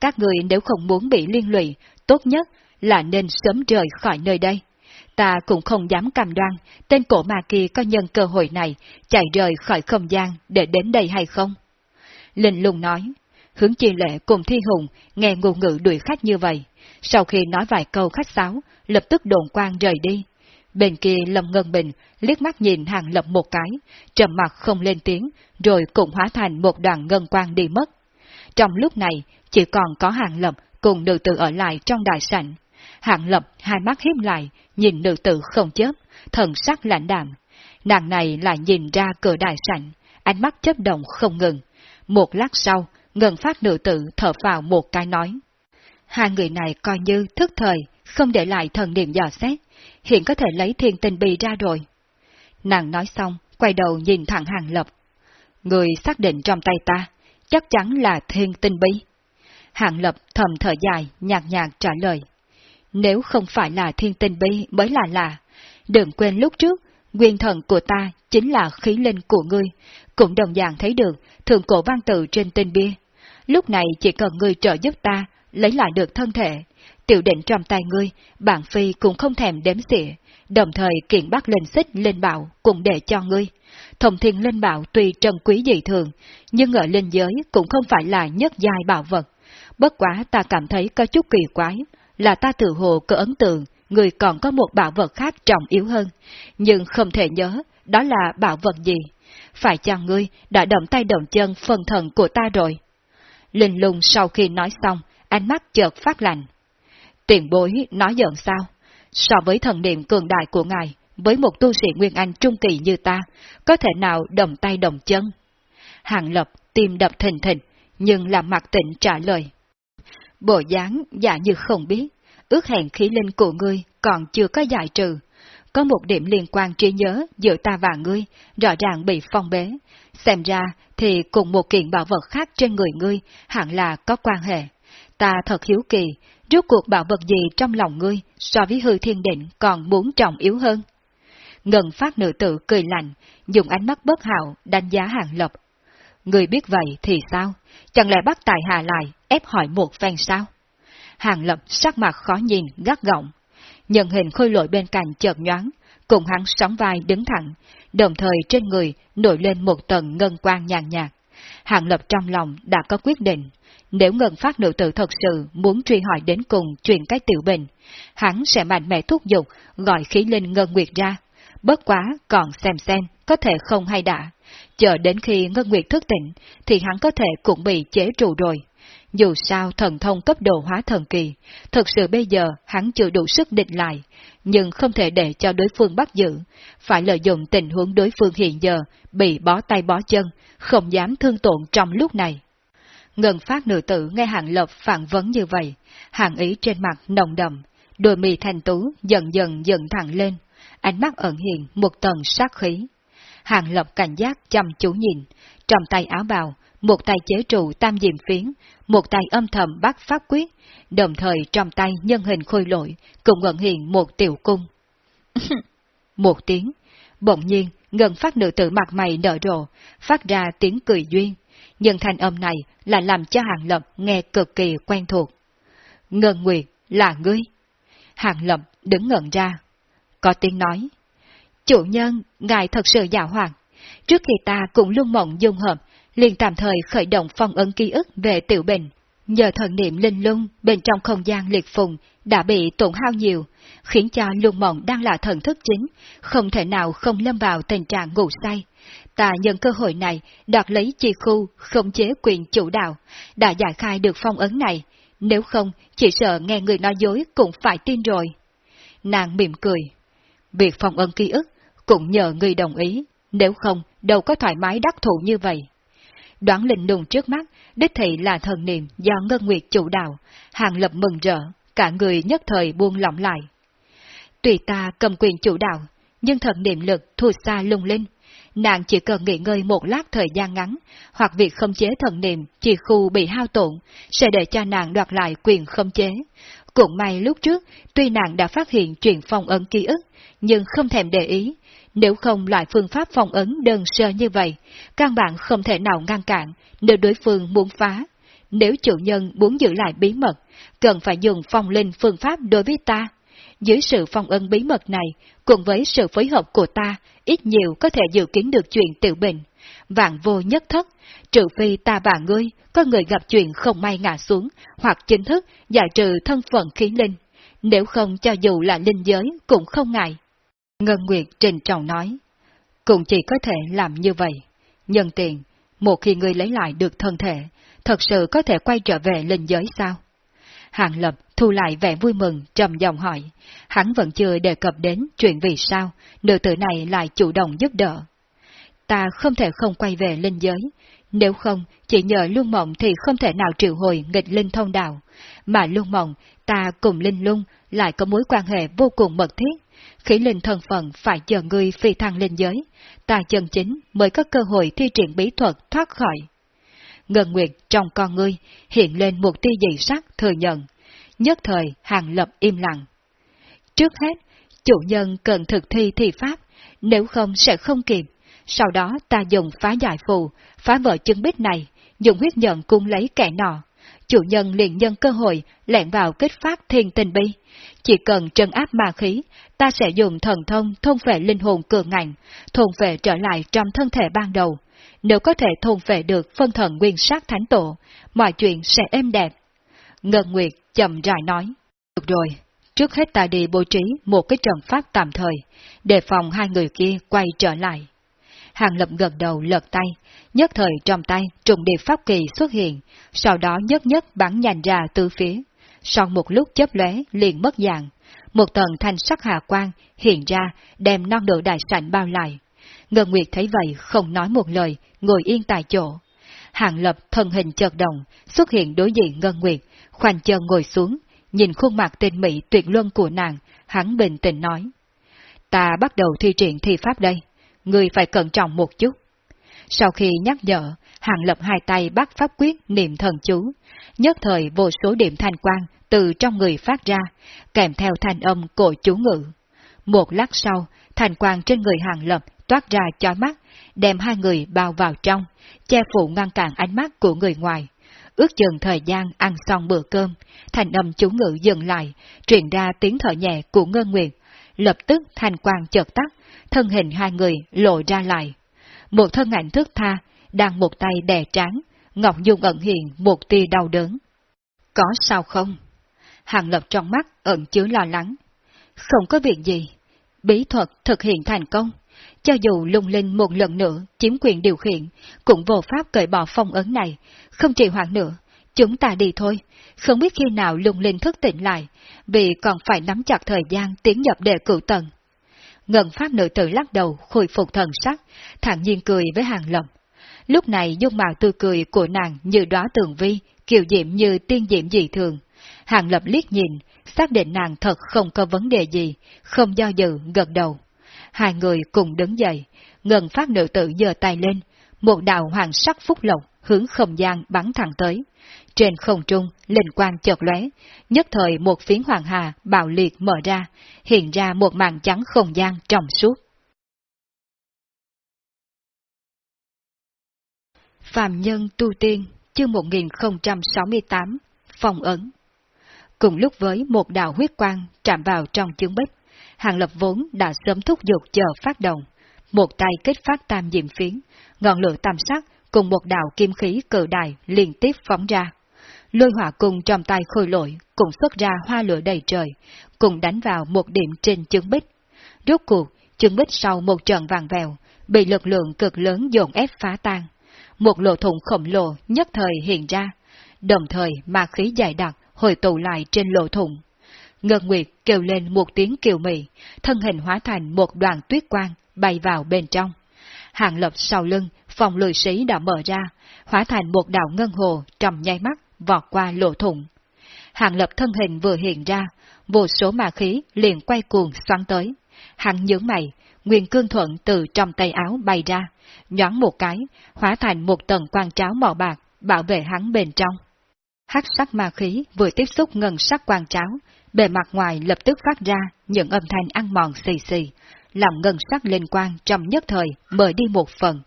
[SPEAKER 1] Các người nếu không muốn bị liên lụy, tốt nhất là nên sớm rời khỏi nơi đây. Ta cũng không dám cam đoan tên cổ ma kia có nhân cơ hội này chạy rời khỏi không gian để đến đây hay không. Linh lùng nói, hướng chi lệ cùng thi hùng nghe ngôn ngữ đuổi khách như vậy. Sau khi nói vài câu khách sáo, lập tức đồn quang rời đi. Bên kia Lâm Ngân Bình liếc mắt nhìn hàng lập một cái, trầm mặt không lên tiếng, rồi cũng hóa thành một đoàn ngân quang đi mất. Trong lúc này, chỉ còn có hàng lập cùng nữ tử ở lại trong đại sảnh. Hạng lập hai mắt hiếp lại, nhìn nữ tử không chớp, thần sắc lạnh đạm. Nàng này lại nhìn ra cửa đại sảnh, ánh mắt chấp động không ngừng. Một lát sau, ngân phát nữ tử thở vào một cái nói. Hai người này coi như thức thời, không để lại thần niệm dò xét, hiện có thể lấy thiên tinh bì ra rồi. Nàng nói xong, quay đầu nhìn thẳng hàng lập. Người xác định trong tay ta, chắc chắn là thiên tinh bí. Hàng lập thầm thở dài, nhạt nhạt trả lời. Nếu không phải là thiên tinh bi mới là lạ, đừng quên lúc trước, nguyên thần của ta chính là khí linh của ngươi, cũng đồng dạng thấy được thượng cổ văn tự trên tinh bia. Lúc này chỉ cần ngươi trợ giúp ta, lấy lại được thân thể, tiểu định trong tay ngươi, bản phi cũng không thèm đếm xỉa, đồng thời kiện bắt lên xích lên bạo cũng để cho ngươi. Thông thiên linh bảo tuy trân quý dị thường, nhưng ở linh giới cũng không phải là nhất giai bảo vật. Bất quá ta cảm thấy có chút kỳ quái, là ta tự hồ có ấn tượng, người còn có một bảo vật khác trọng yếu hơn, nhưng không thể nhớ đó là bảo vật gì. Phải chăng ngươi đã động tay động chân phần thần của ta rồi? Linh lung sau khi nói xong, ánh mắt chợt phát lạnh. Tiền bối nói giận sao? So với thần niệm cường đại của ngài, với một tu sĩ Nguyên Anh trung kỳ như ta, có thể nào đồng tay đồng chân? Hàng lập tim đập thình thình, nhưng làm mặt tịnh trả lời. Bộ dáng giả như không biết, ước hẹn khí linh của ngươi còn chưa có giải trừ. Có một điểm liên quan trí nhớ giữa ta và ngươi, rõ ràng bị phong bế. Xem ra thì cùng một kiện bảo vật khác trên người ngươi hẳn là có quan hệ. Ta thật hiếu kỳ, rốt cuộc bảo vật gì trong lòng ngươi so với hư thiên định còn muốn trọng yếu hơn. Ngân phát nữ tử cười lạnh, dùng ánh mắt bất hảo đánh giá hàng lập. Người biết vậy thì sao? Chẳng lẽ bắt tài hạ lại, ép hỏi một phen sao? Hàng lập sắc mặt khó nhìn, gắt gọng. Nhận hình khôi lội bên cạnh chợt nhoáng, cùng hắn sóng vai đứng thẳng, đồng thời trên người nổi lên một tầng ngân quang nhàn nhạt. Hàng lập trong lòng đã có quyết định, nếu ngân phát nữ tử thật sự muốn truy hỏi đến cùng chuyện cái tiểu bình, hắn sẽ mạnh mẽ thúc giục gọi khí linh ngân nguyệt ra. bất quá còn xem xem có thể không hay đã. Chờ đến khi Ngân Nguyệt thức tỉnh, thì hắn có thể cũng bị chế trụ rồi. Dù sao thần thông cấp độ hóa thần kỳ, thật sự bây giờ hắn chưa đủ sức định lại, nhưng không thể để cho đối phương bắt giữ, phải lợi dụng tình huống đối phương hiện giờ bị bó tay bó chân, không dám thương tổn trong lúc này. Ngân phát nữ tử nghe hàng lập phản vấn như vậy, hàng ý trên mặt nồng đậm, đôi mì thanh tú dần dần dần thẳng lên, ánh mắt ẩn hiện một tầng sát khí. Hàng lập cảnh giác chăm chú nhìn, trong tay áo bào, một tay chế trụ tam diệm phiến, một tay âm thầm bắt pháp quyết, đồng thời trong tay nhân hình khôi lội, cũng ẩn hiện một tiểu cung. một tiếng, bỗng nhiên, ngân phát nữ tử mặt mày nở rộ, phát ra tiếng cười duyên, nhưng thanh âm này là làm cho Hàng Lập nghe cực kỳ quen thuộc. Ngân Nguyệt, là ngươi. Hàng Lập đứng ngẩn ra. Có tiếng nói. Chủ nhân, ngài thật sự giả hoàng. Trước khi ta cũng luôn mộng dung hợp, liền tạm thời khởi động phong ấn ký ức về tiểu bình. Nhờ thần niệm linh lung bên trong không gian liệt phùng đã bị tổn hao nhiều, khiến cho luân mộng đang là thần thức chính, không thể nào không lâm vào tình trạng ngủ say. Ta nhân cơ hội này đoạt lấy chi khu, không chế quyền chủ đạo, đã giải khai được phong ấn này, nếu không chỉ sợ nghe người nói dối cũng phải tin rồi. Nàng mỉm cười. Việc phong ấn ký ức cũng nhờ người đồng ý, nếu không đâu có thoải mái đắc thủ như vậy. Đoán linh đùng trước mắt, đích thị là thần niệm do Ngân Nguyệt chủ đạo, hàng lập mừng rỡ, cả người nhất thời buông lỏng lại. Tùy ta cầm quyền chủ đạo, nhưng thần niệm lực thua xa lung linh, nàng chỉ cần nghỉ ngơi một lát thời gian ngắn, hoặc việc khống chế thần niệm chỉ khu bị hao tổn, sẽ để cho nàng đoạt lại quyền khống chế. Cũng may lúc trước, tuy nàng đã phát hiện chuyện phong ấn ký ức, nhưng không thèm để ý, nếu không loại phương pháp phòng ấn đơn sơ như vậy, căn bản không thể nào ngăn cản nếu đối phương muốn phá. Nếu chủ nhân muốn giữ lại bí mật, cần phải dùng phong linh phương pháp đối với ta. Dưới sự phong ấn bí mật này, cùng với sự phối hợp của ta, ít nhiều có thể dự kiến được chuyện tiểu bình. Vạn vô nhất thất, trừ phi ta và ngươi có người gặp chuyện không may ngã xuống, hoặc chính thức giải trừ thân phận khí linh. Nếu không cho dù là linh giới cũng không ngại. Ngân Nguyệt trình trọng nói, cũng chỉ có thể làm như vậy. Nhân tiện, một khi ngươi lấy lại được thân thể, thật sự có thể quay trở về linh giới sao? Hàng Lập thu lại vẻ vui mừng, trầm giọng hỏi. Hắn vẫn chưa đề cập đến chuyện vì sao nữ tử này lại chủ động giúp đỡ. Ta không thể không quay về linh giới, nếu không, chỉ nhờ Luân Mộng thì không thể nào triệu hồi nghịch linh thông đạo. Mà Luân Mộng, ta cùng Linh Lung lại có mối quan hệ vô cùng mật thiết. Khí linh thần phận phải chờ ngươi phi thăng lên giới, ta chân chính mới có cơ hội thi triển bí thuật thoát khỏi. Ngân Nguyệt trong con ngươi hiện lên một tia dị sắc thừa nhận. Nhất thời hàng lập im lặng. Trước hết, chủ nhân cần thực thi thi pháp, nếu không sẽ không kịp. Sau đó ta dùng phá giải phù, phá vỡ chân bích này, dùng huyết nhận cung lấy kẻ nọ. Chủ nhân liền nhân cơ hội lẹn vào kết phát thiên tình bi. Chỉ cần trấn áp ma khí, ta sẽ dùng thần thông thôn phệ linh hồn cường ngạnh, thôn phệ trở lại trong thân thể ban đầu. Nếu có thể thôn phệ được phân thần nguyên sát thánh tổ, mọi chuyện sẽ êm đẹp. Ngân Nguyệt chậm rãi nói. Được rồi, trước hết ta đi bố trí một cái trận pháp tạm thời, đề phòng hai người kia quay trở lại. Hàng Lập gật đầu lật tay, nhất thời trong tay trùng điệp pháp kỳ xuất hiện, sau đó nhất nhất bắn nhành ra từ phía. Sau một lúc chớp lóe liền mất dạng, một tầng thanh sắc hà quang hiện ra đem non độ đại sảnh bao lại. Ngân Nguyệt thấy vậy không nói một lời, ngồi yên tại chỗ. Hàng Lập thân hình chợt động, xuất hiện đối diện Ngân Nguyệt, khoanh chân ngồi xuống, nhìn khuôn mặt tên mỹ tuyệt luân của nàng, hắn bình tĩnh nói. Ta bắt đầu thi triển thi pháp đây người phải cẩn trọng một chút. Sau khi nhắc nhở, Hàng Lập hai tay bắt pháp quyết niệm thần chú, nhất thời vô số điểm thanh quang từ trong người phát ra, kèm theo thanh âm cổ chú ngự. Một lát sau, thanh quang trên người Hàng Lập toát ra chói mắt, đem hai người bao vào trong, che phủ ngăn cản ánh mắt của người ngoài. Ước chừng thời gian ăn xong bữa cơm, thành âm chú ngự dừng lại, truyền ra tiếng thở nhẹ của Ngân Nguyệt. Lập tức thanh quang chợt tắt, thân hình hai người lộ ra lại. Một thân ảnh thức tha, đang một tay đè trán, Ngọc Dung ẩn hiện một tia đau đớn. Có sao không? Hàng lập trong mắt ẩn chứa lo lắng. Không có việc gì. bí thuật thực hiện thành công. Cho dù lung linh một lần nữa chiếm quyền điều khiển, cũng vô pháp cởi bỏ phong ấn này, không trì hoãn nữa. Chúng ta đi thôi, không biết khi nào lung linh thức tỉnh lại, vì còn phải nắm chặt thời gian tiến nhập đề cựu tầng. Ngân phát nữ tử lắc đầu, khôi phục thần sắc, thản nhiên cười với hàng lộc. Lúc này dung mạo tươi cười của nàng như đóa tường vi, kiều diễm như tiên diễm dị thường. Hàng lập liếc nhìn, xác định nàng thật không có vấn đề gì, không do dự, gật đầu. Hai người cùng đứng dậy, ngân phát nữ tử giơ tay lên, một đạo hoàng sắc phúc lộc hướng không gian bắn thẳng tới. Trên không trung, linh quang chợt lóe, nhất thời một phiến hoàng hà bạo liệt mở ra, hiện ra một màn trắng không gian trong suốt. Phạm Nhân Tu Tiên, chương 1068, phòng ấn Cùng lúc với một đạo huyết quang chạm vào trong chứng bích, Hàng Lập vốn đã sớm thúc giục chờ phát động. Một tay kích phát tam diệm phiến, ngọn lửa tam sắc cùng một đạo kim khí cự đại liên tiếp phóng ra. Lôi hỏa cùng trong tay khôi lội cũng xuất ra hoa lửa đầy trời, cùng đánh vào một điểm trên chứng bích. Rốt cuộc, chứng bích sau một trận vàng vèo, bị lực lượng cực lớn dồn ép phá tan. Một lỗ thủng khổng lồ nhất thời hiện ra, đồng thời ma khí dài đặc hồi tụ lại trên lỗ thủng. Ngân Nguyệt kêu lên một tiếng kiều mị, thân hình hóa thành một đoàn tuyết quang bay vào bên trong. Hàng lập sau lưng, phòng lười sĩ đã mở ra, hóa thành một đạo ngân hồ trầm nháy mắt vọt qua lỗ thủng. Hàng lập thân hình vừa hiện ra, vô số ma khí liền quay cuồng xoắn tới. Hắn nhướng mày, nguyên cương thuận từ trong tay áo bay ra, nhoáng một cái, hóa thành một tầng quang tráo màu bạc, bảo vệ hắn bên trong. Hắc sắc ma khí vừa tiếp xúc ngân sắc quang tráo, bề mặt ngoài lập tức phát ra những âm thanh ăn mòn xì xì, làm ngân sắc lên quang trong nhất thời mời đi một phần.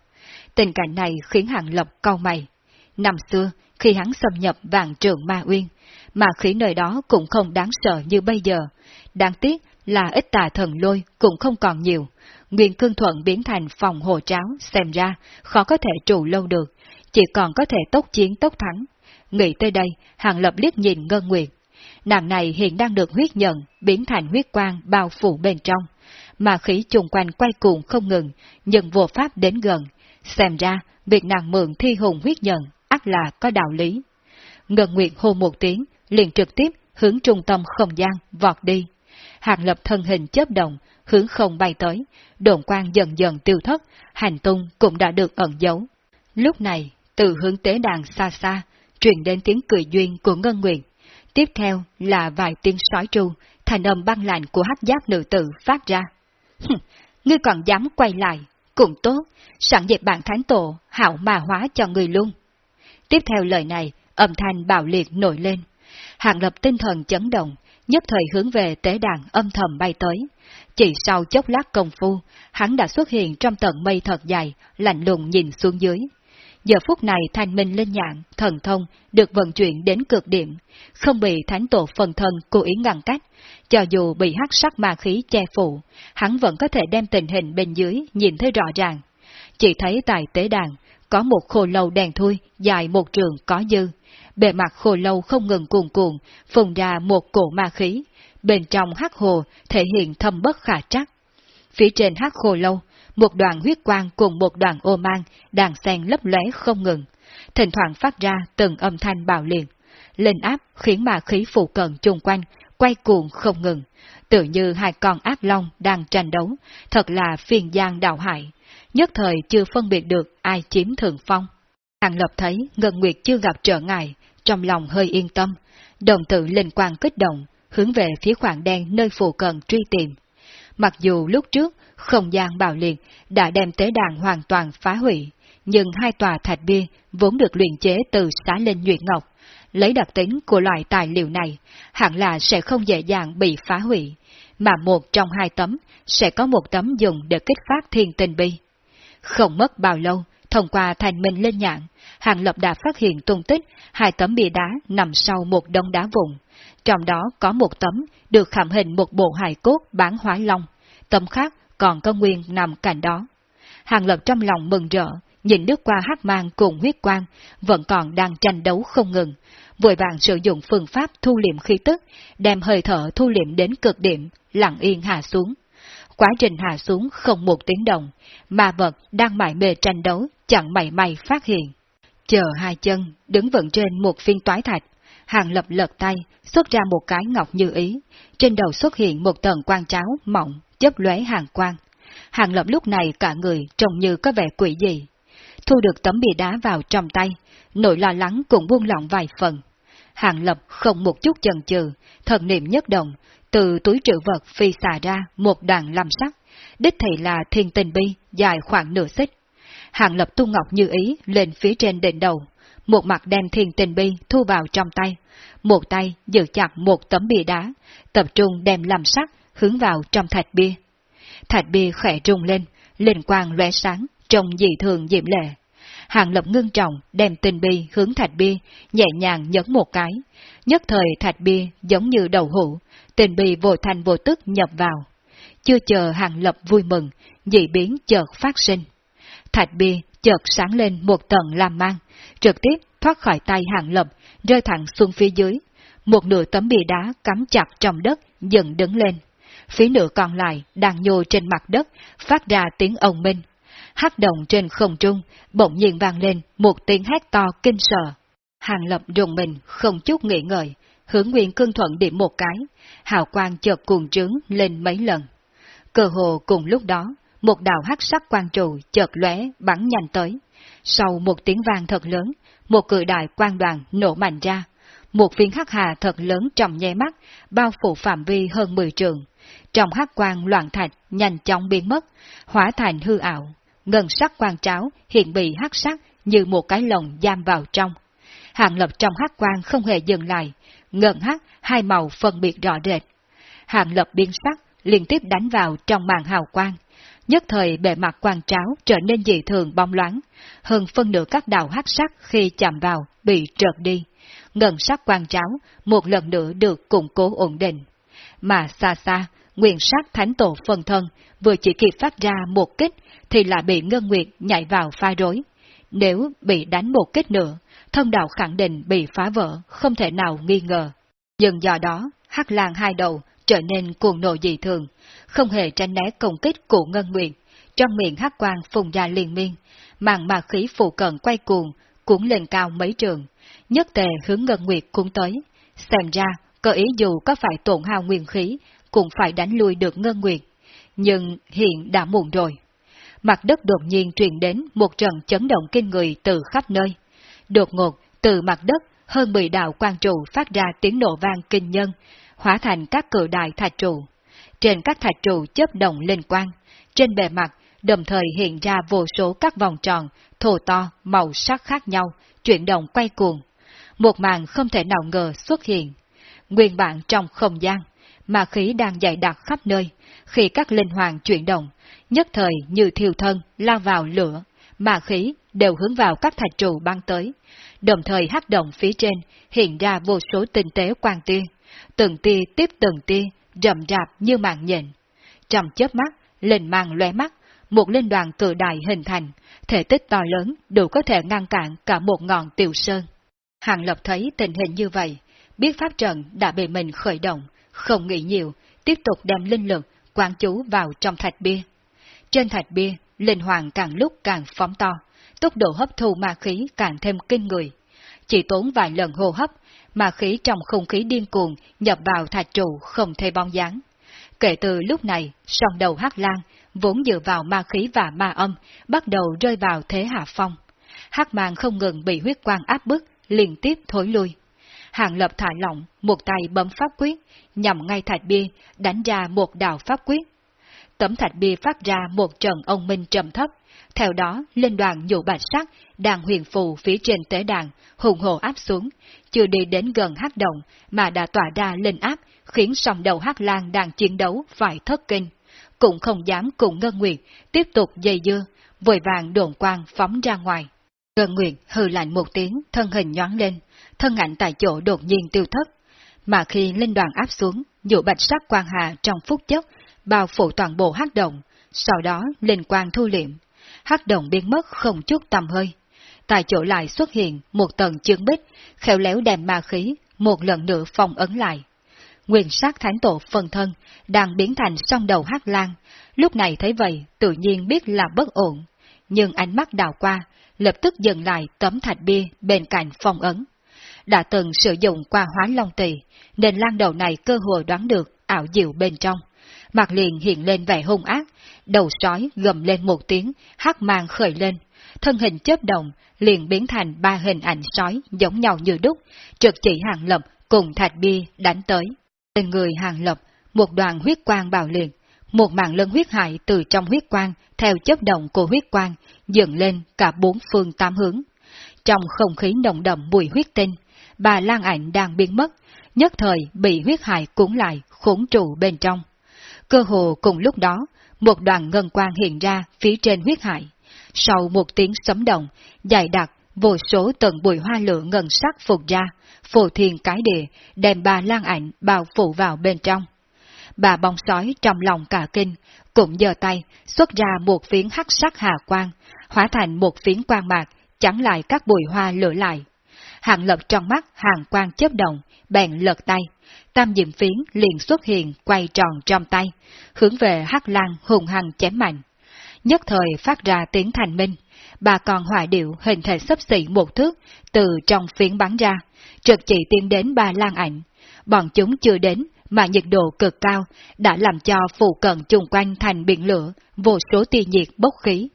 [SPEAKER 1] Tình cảnh này khiến hàng lập cau mày. Năm xưa, khi hắn xâm nhập vàng trường ma uyên, mà khí nơi đó cũng không đáng sợ như bây giờ. Đáng tiếc là ít tà thần lôi cũng không còn nhiều. Nguyên cương thuận biến thành phòng hồ tráo, xem ra khó có thể trụ lâu được, chỉ còn có thể tốc chiến tốc thắng. Nghĩ tới đây, hàng lập liếc nhìn Ngân Nguyệt. Nàng này hiện đang được huyết nhận, biến thành huyết quang bao phủ bên trong. Mà khí chung quanh quay cuồng không ngừng, nhưng vô pháp đến gần. Xem ra, việc nàng mượn thi hùng huyết nhận, ắt là có đạo lý. Ngân Nguyệt hô một tiếng, liền trực tiếp hướng trung tâm không gian vọt đi. Hàng lập thân hình chớp động, hướng không bay tới, đồn quang dần dần tiêu thất, hành tung cũng đã được ẩn giấu. Lúc này, từ hướng tế đàn xa xa, truyền đến tiếng cười duyên của Ngân Nguyệt. Tiếp theo là vài tiếng sói tru, thành âm băng lạnh của hắc giáp nữ tử phát ra. ngươi còn dám quay lại, cũng tốt, sẵn dịp bạn thánh tổ, hảo mà hóa cho người luôn. Tiếp theo lời này, âm thanh bạo liệt nổi lên. Hàng lập tinh thần chấn động, nhất thời hướng về tế đàn âm thầm bay tới. Chỉ sau chốc lát công phu, hắn đã xuất hiện trong tận mây thật dài, lạnh lùng nhìn xuống dưới. Giờ phút này thanh minh linh nhạn, thần thông, được vận chuyển đến cực điểm, không bị thánh tổ phần thân cố ý ngăn cách. Cho dù bị hắc sắc ma khí che phủ, hắn vẫn có thể đem tình hình bên dưới nhìn thấy rõ ràng. Chỉ thấy tại tế đàn, có một khô lâu đèn thui dài một trường có dư. Bề mặt khô lâu không ngừng cuồn cuộn, phùng ra một cổ ma khí. Bên trong hắc hồ thể hiện thâm bất khả trắc. Phía trên hắc khô lâu, một đoàn huyết quang cùng một đoàn ô mang đang xen lấp lóe không ngừng. Thỉnh thoảng phát ra từng âm thanh bạo liệt. Lên áp khiến ma khí phụ cận chung quanh, quay cuồng không ngừng. Tự như hai con ác long đang tranh đấu, thật là phiền giang đạo hại nhất thời chưa phân biệt được ai chiếm thượng phong. Hàng Lập thấy Ngân Nguyệt chưa gặp trở ngại, trong lòng hơi yên tâm, đồng tự linh quang kích động, hướng về phía khoảng đen nơi phụ cận truy tìm. Mặc dù lúc trước, không gian bạo liệt đã đem tế đàn hoàn toàn phá hủy, nhưng hai tòa thạch bia vốn được luyện chế từ xá linh nhuyễn ngọc, lấy đặc tính của loại tài liệu này, hẳn là sẽ không dễ dàng bị phá hủy, mà một trong hai tấm sẽ có một tấm dùng để kích phát thiên tình bi. Không mất bao lâu, thông qua thành minh lên nhạn, Hàng Lập đã phát hiện tung tích hai tấm bia đá nằm sau một đống đá vụn. Trong đó có một tấm được khảm hình một bộ hài cốt bán hóa long, tấm khác còn có nguyên nằm cạnh đó. Hàng Lập trong lòng mừng rỡ, nhìn nước qua hát mang cùng huyết quang, vẫn còn đang tranh đấu không ngừng, vội vàng sử dụng phương pháp thu liệm khí tức, đem hơi thở thu liệm đến cực điểm, lặng yên hạ xuống quá trình hạ xuống không một tiếng động, ma vật đang mải mê tranh đấu, chẳng mảy may phát hiện. Chờ hai chân, đứng vững trên một phiên toái thạch, hàng lập lật tay, xuất ra một cái ngọc như ý, trên đầu xuất hiện một tầng quang cháo mỏng, chớp lóe hàng quang. Hàng lập lúc này cả người trông như có vẻ quỷ gì. Thu được tấm bìa đá vào trong tay, nỗi lo lắng cũng buông lỏng vài phần. Hàng lập không một chút chần chừ, thần niệm nhất động, từ túi trữ vật phi xà ra một đoạn làm sắc, đích thị là thiên tình bi dài khoảng nửa xích. Hàng lập tu ngọc như ý lên phía trên đỉnh đầu, một mặt đem thiên tình bi thu vào trong tay, một tay giữ chặt một tấm bia đá, tập trung đem làm sắc hướng vào trong thạch bia. Thạch bia khẽ rung lên, linh quang lóe sáng, trông dị thường diễm lệ. Hàng lập ngưng trọng đem tình bi hướng thạch bia, nhẹ nhàng nhấn một cái. Nhất thời thạch bia giống như đầu hũ, tình bi vô thành vô tức nhập vào. Chưa chờ hàng lập vui mừng, dị biến chợt phát sinh. Thạch bia chợt sáng lên một tầng làm mang, trực tiếp thoát khỏi tay hàng lập, rơi thẳng xuống phía dưới. Một nửa tấm bìa đá cắm chặt trong đất, dần đứng lên. Phía nửa còn lại đang nhô trên mặt đất, phát ra tiếng ông minh. Hát động trên không trung, bỗng nhiên vang lên một tiếng hét to kinh sợ. Hàng lập rùng mình, không chút nghĩ ngợi, hướng nguyên cương thuận điểm một cái, hào quang chợt cuồng trướng lên mấy lần. Cơ hồ cùng lúc đó, một đạo hắc sắc quang trụ chợt lóe bắn nhanh tới. Sau một tiếng vang thật lớn, một cự đại quang đoàn nổ mạnh ra. Một viên hắc hà thật lớn trong nháy mắt, bao phủ phạm vi hơn 10 trường. Trong hắc quang loạn thạch nhanh chóng biến mất, hóa thành hư ảo. Ngân sắc quang tráo hiện bị hắc sắc như một cái lồng giam vào trong. Hàng lập trong hắc quang không hề dừng lại, ngân hắc hai màu phân biệt rõ rệt. Hàng lập biên sắc, liên tiếp đánh vào trong màn hào quang. Nhất thời bề mặt quang tráo trở nên dị thường bong loáng, hơn phân nửa các đạo hắc sắc khi chạm vào bị trượt đi. Ngân sắc quang tráo một lần nữa được củng cố ổn định. Mà xa xa, nguyện sắc thánh tổ phân thân vừa chỉ kịp phát ra một kích thì lại bị Ngân Nguyệt nhảy vào pha rối. Nếu bị đánh một kích nữa, thân đạo khẳng định bị phá vỡ, không thể nào nghi ngờ. Nhưng do đó, hắc lang hai đầu trở nên cuồng nộ dị thường, không hề tránh né công kích của Ngân Nguyệt. Trong miệng hắc quang phùng ra liền miên, màn mà khí phụ cận quay cuồng, cuốn lên cao mấy trường, nhất tề hướng Ngân Nguyệt cuốn tới. Xem ra, cơ ý dù có phải tổn hao nguyên khí, cũng phải đánh lui được Ngân Nguyệt. Nhưng hiện đã muộn rồi. Mặt đất đột nhiên truyền đến một trận chấn động kinh người từ khắp nơi. Đột ngột, từ mặt đất, hơn 10 đạo quan trụ phát ra tiếng nổ vang kinh nhân, hóa thành các cự đại thạch trụ. Trên các thạch trụ chớp động lên quang, trên bề mặt đồng thời hiện ra vô số các vòng tròn, thô to, màu sắc khác nhau, chuyển động quay cuồng. Một màn không thể nào ngờ xuất hiện. Nguyên bản trong không gian, mà khí đang dày đặc khắp nơi, khi các linh hoàng chuyển động, nhất thời như thiêu thân lao vào lửa, mà khí đều hướng vào các thạch trụ băng tới, đồng thời hắc động phía trên hiện ra vô số tinh tế quang tia, từng tia tiếp từng tia, rậm rạp như mạng nhện. Trong chớp mắt, lên mang lóe mắt, một linh đoàn cự đại hình thành, thể tích to lớn đủ có thể ngăn cản cả một ngọn tiểu sơn. Hàng Lập thấy tình hình như vậy, biết pháp trận đã bị mình khởi động, không nghĩ nhiều, tiếp tục đem linh lực quán chú vào trong thạch bia. Trên thạch bia, linh hoàng càng lúc càng phóng to, tốc độ hấp thu ma khí càng thêm kinh người. Chỉ tốn vài lần hô hấp, ma khí trong không khí điên cuồng nhập vào thạch trụ không thấy bóng dáng. Kể từ lúc này, song đầu hắc lang, vốn dựa vào ma khí và ma âm, bắt đầu rơi vào thế hạ phong. Hắc mang không ngừng bị huyết quang áp bức, liên tiếp thối lui. Hàng lập thả lỏng, một tay bấm pháp quyết, nhằm ngay thạch bia, đánh ra một đạo pháp quyết. Tấm thạch bia phát ra một trận ông minh trầm thấp, theo đó linh đoàn nhũ bạch sắc, đàn huyền phù phía trên tế đàn, hùng hồ áp xuống, chưa đi đến gần hắc động mà đã tỏa ra lên áp, khiến song đầu hắc lan đang chiến đấu phải thất kinh. Cũng không dám cùng Ngân Nguyệt tiếp tục dây dưa, vội vàng đồn quang phóng ra ngoài. Ngân Nguyệt hừ lạnh một tiếng, thân hình nhoáng lên, thân ảnh tại chỗ đột nhiên tiêu thất. Mà khi linh đoàn áp xuống, dụ bạch sắc quang hà trong phút chốc, bao phủ toàn bộ hắc động, sau đó linh quang thu liệm. Hắc động biến mất không chút tầm hơi. Tại chỗ lại xuất hiện một tầng chương bích, khéo léo đem ma khí, một lần nữa phong ấn lại. nguyên sát thánh tổ phân thân, đang biến thành song đầu hắc lang. Lúc này thấy vậy, tự nhiên biết là bất ổn. Nhưng ánh mắt đào qua, lập tức dừng lại tấm thạch bia bên cạnh phong ấn. Đã từng sử dụng qua hóa long tỳ, nên lang đầu này cơ hội đoán được ảo diệu bên trong. Mặt liền hiện lên vẻ hung ác, đầu sói gầm lên một tiếng, hắc mang khởi lên, thân hình chớp động, liền biến thành ba hình ảnh sói giống nhau như đúc, trực chỉ hàng lập cùng thạch bia đánh tới. Bên người hàng lập, một đoàn huyết quang bào liền, một mạng lân huyết hại từ trong huyết quang theo chấp động của huyết quang dựng lên cả bốn phương tám hướng. Trong không khí nồng đậm mùi huyết tinh, bà Lan Ảnh đang biến mất, nhất thời bị huyết hại cuốn lại, khốn trụ bên trong. Cơ hồ cùng lúc đó, một đoàn ngân quang hiện ra phía trên huyết hải, Sau một tiếng sấm động, dài đặc, vô số tầng bụi hoa lửa ngân sắc phục ra, phổ thiên cái địa, đem bà Lan Ảnh bao phủ vào bên trong. Bà bóng sói trong lòng cả kinh, cũng giơ tay, xuất ra một phiến hắc sắc hà quang, hóa thành một phiến quang mạc, chắn lại các bụi hoa lửa lại. Hàng lập trong mắt hàng quang chớp động, bèn lật tay, tam diệm phiến liền xuất hiện quay tròn trong tay, hướng về hắc lan hùng hăng chém mạnh. Nhất thời phát ra tiếng thành minh, bà còn hỏa điệu hình thể sấp xỉ một thước từ trong phiến bắn ra, trực chỉ tiến đến ba lan ảnh. Bọn chúng chưa đến mà nhiệt độ cực cao đã làm cho phụ cận chung quanh thành biển lửa, vô số tia nhiệt bốc khí.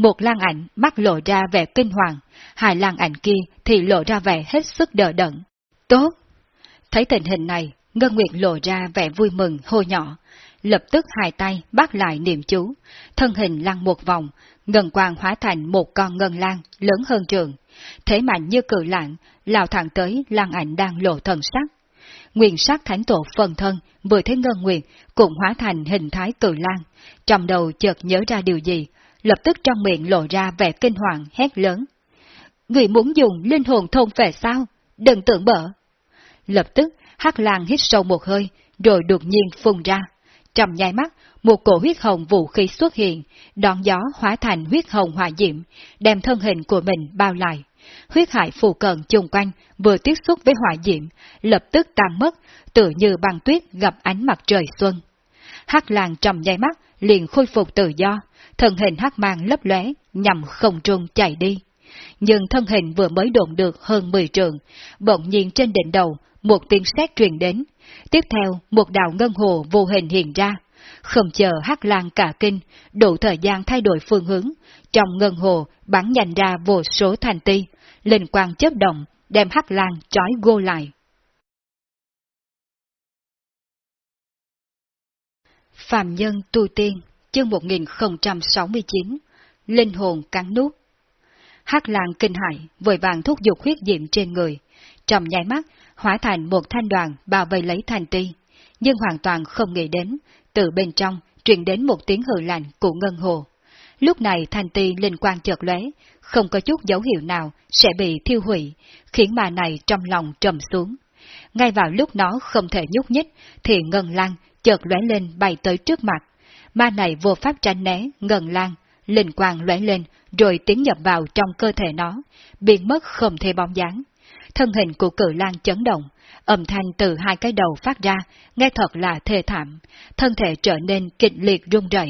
[SPEAKER 1] Một lan ảnh mắt lộ ra vẻ kinh hoàng, hai lan ảnh kia thì lộ ra vẻ hết sức đỡ đẫn. Tốt! Thấy tình hình này, Ngân Nguyệt lộ ra vẻ vui mừng hô nhỏ, lập tức hai tay bắt lại niệm chú, thân hình lăn một vòng, ngân quang hóa thành một con ngân lan lớn hơn trường, thế mạnh như cự lạng, lao thẳng tới lan ảnh đang lộ thần sắc. Nguyên sắc thánh tổ phần thân vừa thấy ngân nguyệt cũng hóa thành hình thái cự lan, trong đầu chợt nhớ ra điều gì, lập tức trong miệng lộ ra vẻ kinh hoàng hét lớn. Người muốn dùng linh hồn thôn về sao? Đừng tưởng bở. Lập tức, hắc lan hít sâu một hơi, rồi đột nhiên phun ra. Trong nhai mắt, một cổ huyết hồng vũ khí xuất hiện, đón gió hóa thành huyết hồng hỏa diệm, đem thân hình của mình bao lại. Huyết hải phù cận chung quanh vừa tiếp xúc với hỏa diệm, lập tức tan mất, tự như băng tuyết gặp ánh mặt trời xuân. Hắc làng trong nháy mắt liền khôi phục tự do, thân hình hắc mang lấp lóe nhằm không trung chạy đi. Nhưng thân hình vừa mới độn được hơn 10 trường, bỗng nhiên trên đỉnh đầu một tiếng sét truyền đến. Tiếp theo, một đạo ngân hồ vô hình hiện ra. Không chờ hắc lang cả kinh, đủ thời gian thay đổi phương hướng. Trong ngân hồ bắn nhanh ra vô số thành ti, linh quang chớp động, đem hắc lang trói gô lại. Phạm Nhân Tu Tiên, chương 1069, Linh hồn cắn nút. Hắc lang kinh hại, vội vàng thúc giục huyết diệm trên người. Trong nháy mắt, hóa thành một thanh đoàn bao vây lấy thành ti, nhưng hoàn toàn không nghĩ đến, từ bên trong truyền đến một tiếng hừ lạnh của ngân hồ. Lúc này thành ti linh quang chợt lóe, không có chút dấu hiệu nào sẽ bị thiêu hủy, khiến mà này trong lòng trầm xuống. Ngay vào lúc nó không thể nhúc nhích, thì ngân lan chợt lóe lên bay tới trước mặt. Ma này vô pháp tránh né, ngần lan, linh quang lóe lên, rồi tiến nhập vào trong cơ thể nó, biến mất không thể bóng dáng thân hình của cự lan chấn động, âm thanh từ hai cái đầu phát ra, nghe thật là thê thảm, thân thể trở nên kịch liệt rung rẩy.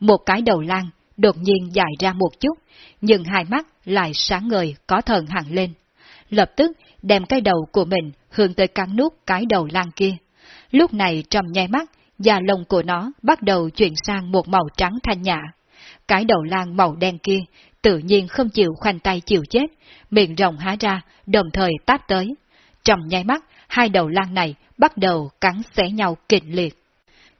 [SPEAKER 1] Một cái đầu lan đột nhiên dài ra một chút, nhưng hai mắt lại sáng ngời có thần hẳn lên. Lập tức đem cái đầu của mình hướng tới cắn nút cái đầu lan kia. Lúc này trong nháy mắt, da lông của nó bắt đầu chuyển sang một màu trắng thanh nhã. Cái đầu lan màu đen kia tự nhiên không chịu khoanh tay chịu chết, miệng rồng há ra, đồng thời tát tới. Trong nháy mắt, hai đầu lan này bắt đầu cắn xé nhau kịch liệt.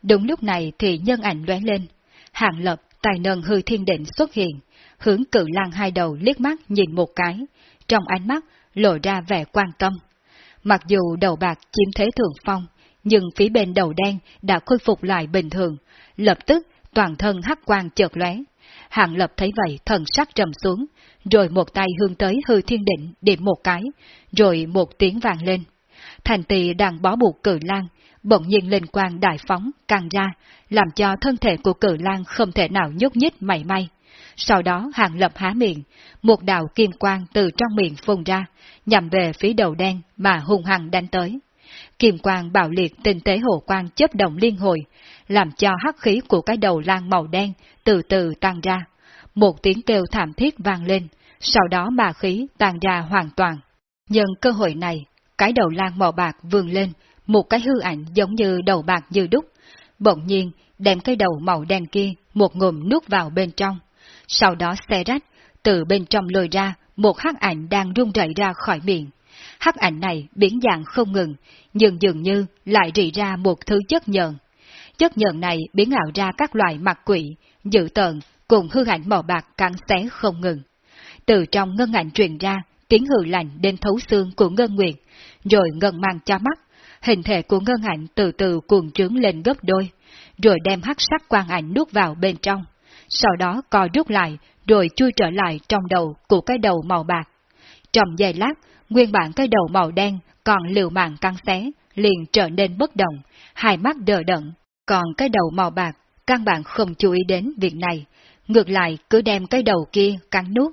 [SPEAKER 1] Đúng lúc này thì nhân ảnh lóe lên, hạng lập tài nâng hư thiên định xuất hiện, hướng cự lan hai đầu liếc mắt nhìn một cái, trong ánh mắt lộ ra vẻ quan tâm. Mặc dù đầu bạc chiếm thế thượng phong, nhưng phía bên đầu đen đã khôi phục lại bình thường, lập tức toàn thân hắc quang chợt lóe, Hàng Lập thấy vậy thần sắc trầm xuống, rồi một tay hướng tới hư thiên định điểm một cái, rồi một tiếng vàng lên. Thành tỳ đang bó buộc cử lan, bỗng nhiên lên quang đại phóng, càng ra, làm cho thân thể của cử lan không thể nào nhúc nhích mảy may. Sau đó Hàng Lập há miệng, một đạo kim quang từ trong miệng phun ra, nhằm về phía đầu đen mà hung hăng đánh tới. Kim quang bạo liệt tinh tế hồ quang chấp động liên hồi, làm cho hắc khí của cái đầu lan màu đen từ từ tăng ra. Một tiếng kêu thảm thiết vang lên, sau đó mà khí tan ra hoàn toàn. Nhân cơ hội này, cái đầu lan màu bạc vươn lên, một cái hư ảnh giống như đầu bạc như đúc. Bỗng nhiên, đem cái đầu màu đen kia một ngụm nuốt vào bên trong. Sau đó xe rách, từ bên trong lôi ra một hắc ảnh đang rung rẩy ra khỏi miệng. Hắc ảnh này biến dạng không ngừng, nhưng dường như lại rỉ ra một thứ chất nhờn. Chất nhờn này biến ảo ra các loại mặt quỷ, dự tợn cùng hư ảnh màu bạc cắn xé không ngừng. Từ trong ngân ảnh truyền ra, tiếng hừ lạnh đến thấu xương của ngân nguyệt, rồi ngân mang cho mắt, hình thể của ngân ảnh từ từ cuồng trướng lên gấp đôi, rồi đem hắc sắc quang ảnh nuốt vào bên trong, sau đó co rút lại, rồi chui trở lại trong đầu của cái đầu màu bạc. Trong giây lát, nguyên bản cái đầu màu đen còn liều mạng căng xé, liền trở nên bất động, hai mắt đờ đẫn, còn cái đầu màu bạc, căn bản không chú ý đến việc này, ngược lại cứ đem cái đầu kia cắn nuốt.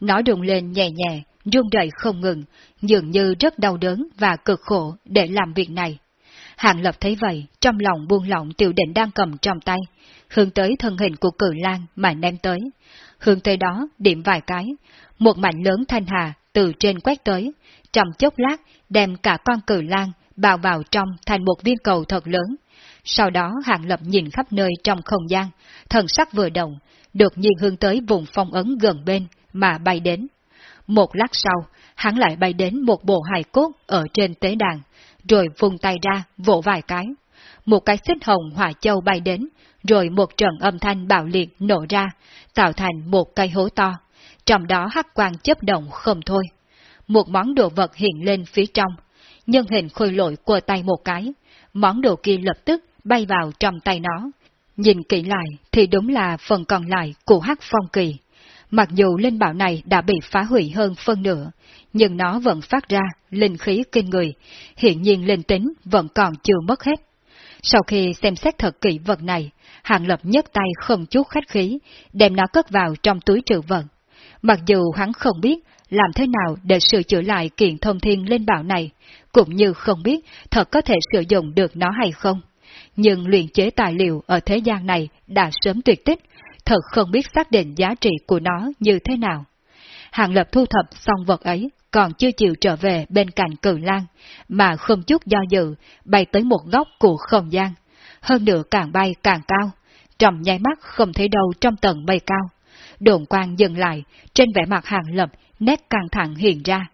[SPEAKER 1] Nó rung lên nhẹ nhẹ, rung rẩy không ngừng, dường như rất đau đớn và cực khổ để làm việc này. Hàng Lập thấy vậy, trong lòng buông lỏng tiểu định đang cầm trong tay, hướng tới thân hình của cử lan mà ném tới. Hướng tới đó, điểm vài cái, một mảnh lớn thanh hà từ trên quét tới, trong chốc lát đem cả con cử lan bào vào trong thành một viên cầu thật lớn. Sau đó Hàng Lập nhìn khắp nơi trong không gian, thần sắc vừa động, được nhiên hướng tới vùng phong ấn gần bên mà bay đến. Một lát sau, hắn lại bay đến một bộ hài cốt ở trên tế đàn, rồi vùng tay ra, vỗ vài cái. Một cái xích hồng hỏa châu bay đến, rồi một trận âm thanh bạo liệt nổ ra, tạo thành một cây hố to. Trong đó hắc quang chấp động không thôi. Một món đồ vật hiện lên phía trong. Nhân hình khôi lội qua tay một cái. Món đồ kia lập tức bay vào trong tay nó. Nhìn kỹ lại thì đúng là phần còn lại của hắc phong kỳ. Mặc dù linh bảo này đã bị phá hủy hơn phân nửa, nhưng nó vẫn phát ra linh khí kinh người, hiện nhiên linh tính vẫn còn chưa mất hết. Sau khi xem xét thật kỹ vật này, Hàng Lập nhấc tay không chút khách khí, đem nó cất vào trong túi trữ vật. Mặc dù hắn không biết làm thế nào để sửa chữa lại kiện thông thiên linh bảo này, cũng như không biết thật có thể sử dụng được nó hay không. Nhưng luyện chế tài liệu ở thế gian này đã sớm tuyệt tích, thật không biết xác định giá trị của nó như thế nào. Hàng Lập thu thập xong vật ấy, còn chưa chịu trở về bên cạnh cử lan, mà không chút do dự, bay tới một góc của không gian. Hơn nữa càng bay càng cao, trầm nháy mắt không thấy đâu trong tầng bay cao. Đồn quang dừng lại, trên vẻ mặt hàng lập, nét căng thẳng hiện ra.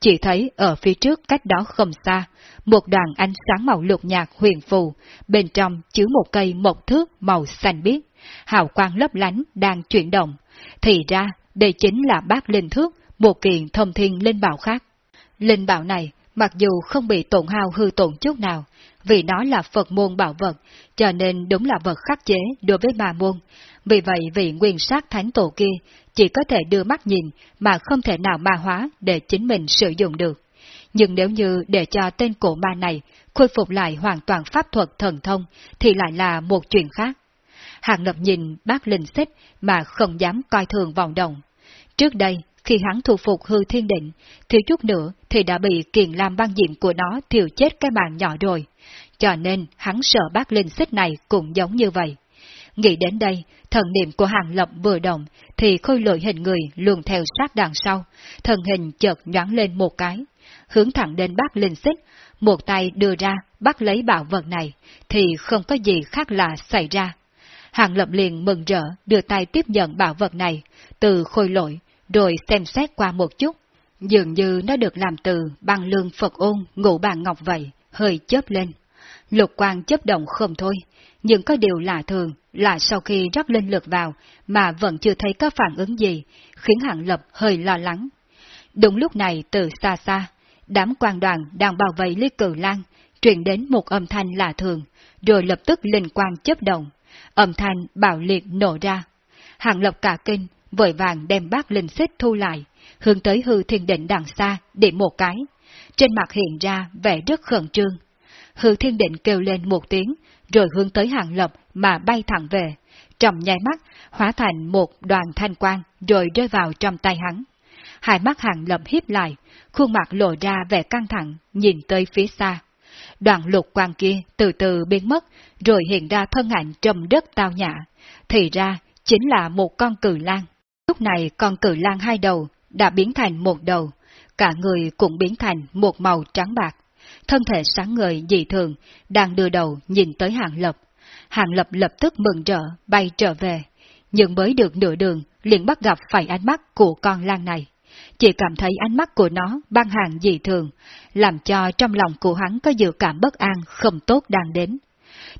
[SPEAKER 1] Chỉ thấy ở phía trước cách đó không xa, một đoàn ánh sáng màu lục nhạt huyền phù, bên trong chứa một cây một thước màu xanh biếc, hào quang lấp lánh đang chuyển động. Thì ra, đây chính là bát linh thước một kiện thông thiên linh bảo khác. Linh bảo này, mặc dù không bị tổn hao hư tổn chút nào, vì nó là Phật môn bảo vật, cho nên đúng là vật khắc chế đối với ma môn. Vì vậy vị nguyên sát thánh tổ kia chỉ có thể đưa mắt nhìn mà không thể nào ma hóa để chính mình sử dụng được. Nhưng nếu như để cho tên cổ ma này khôi phục lại hoàn toàn pháp thuật thần thông thì lại là một chuyện khác. Hàng Lập nhìn bác linh xích mà không dám coi thường vòng đồng. Trước đây, khi hắn thu phục hư thiên định, thiếu chút nữa thì đã bị kiền lam băng diện của nó thiêu chết cái mạng nhỏ rồi. Cho nên hắn sợ bác linh xích này cũng giống như vậy. Nghĩ đến đây, thần niệm của hàng lập vừa động, thì khôi lội hình người luồn theo sát đằng sau, thần hình chợt nhoáng lên một cái, hướng thẳng đến bác linh xích, một tay đưa ra bắt lấy bảo vật này, thì không có gì khác là xảy ra. Hàng lập liền mừng rỡ đưa tay tiếp nhận bảo vật này, từ khôi lội, rồi xem xét qua một chút. Dường như nó được làm từ băng lương Phật ôn ngũ bàn ngọc vậy, hơi chớp lên. Lục quang chấp động không thôi, nhưng có điều lạ thường là sau khi rót linh lực vào mà vẫn chưa thấy có phản ứng gì, khiến hạng lập hơi lo lắng. Đúng lúc này từ xa xa, đám quan đoàn đang bảo vệ Lý Cử Lan truyền đến một âm thanh lạ thường, rồi lập tức linh quang chấp động, âm thanh bạo liệt nổ ra. hạng lập cả kinh, vội vàng đem bát linh xích thu lại, hướng tới hư thiên định đằng xa, để một cái. Trên mặt hiện ra vẻ rất khẩn trương. Hư thiên định kêu lên một tiếng, rồi hướng tới hàng lập mà bay thẳng về. Trong nháy mắt, hóa thành một đoàn thanh quang, rồi rơi vào trong tay hắn. Hai mắt hàng lập hiếp lại, khuôn mặt lộ ra vẻ căng thẳng, nhìn tới phía xa. đoạn lục quang kia từ từ biến mất, rồi hiện ra thân ảnh trầm rất tao nhã. Thì ra, chính là một con cử lang. Lúc này con cử lang hai đầu đã biến thành một đầu, cả người cũng biến thành một màu trắng bạc. Thân thể sáng ngời dị thường, đang đưa đầu nhìn tới hàng lập. Hàng lập lập tức mừng rỡ, bay trở về. Nhưng mới được nửa đường, liền bắt gặp phải ánh mắt của con lang này. Chỉ cảm thấy ánh mắt của nó băng hàng dị thường, làm cho trong lòng của hắn có dự cảm bất an không tốt đang đến.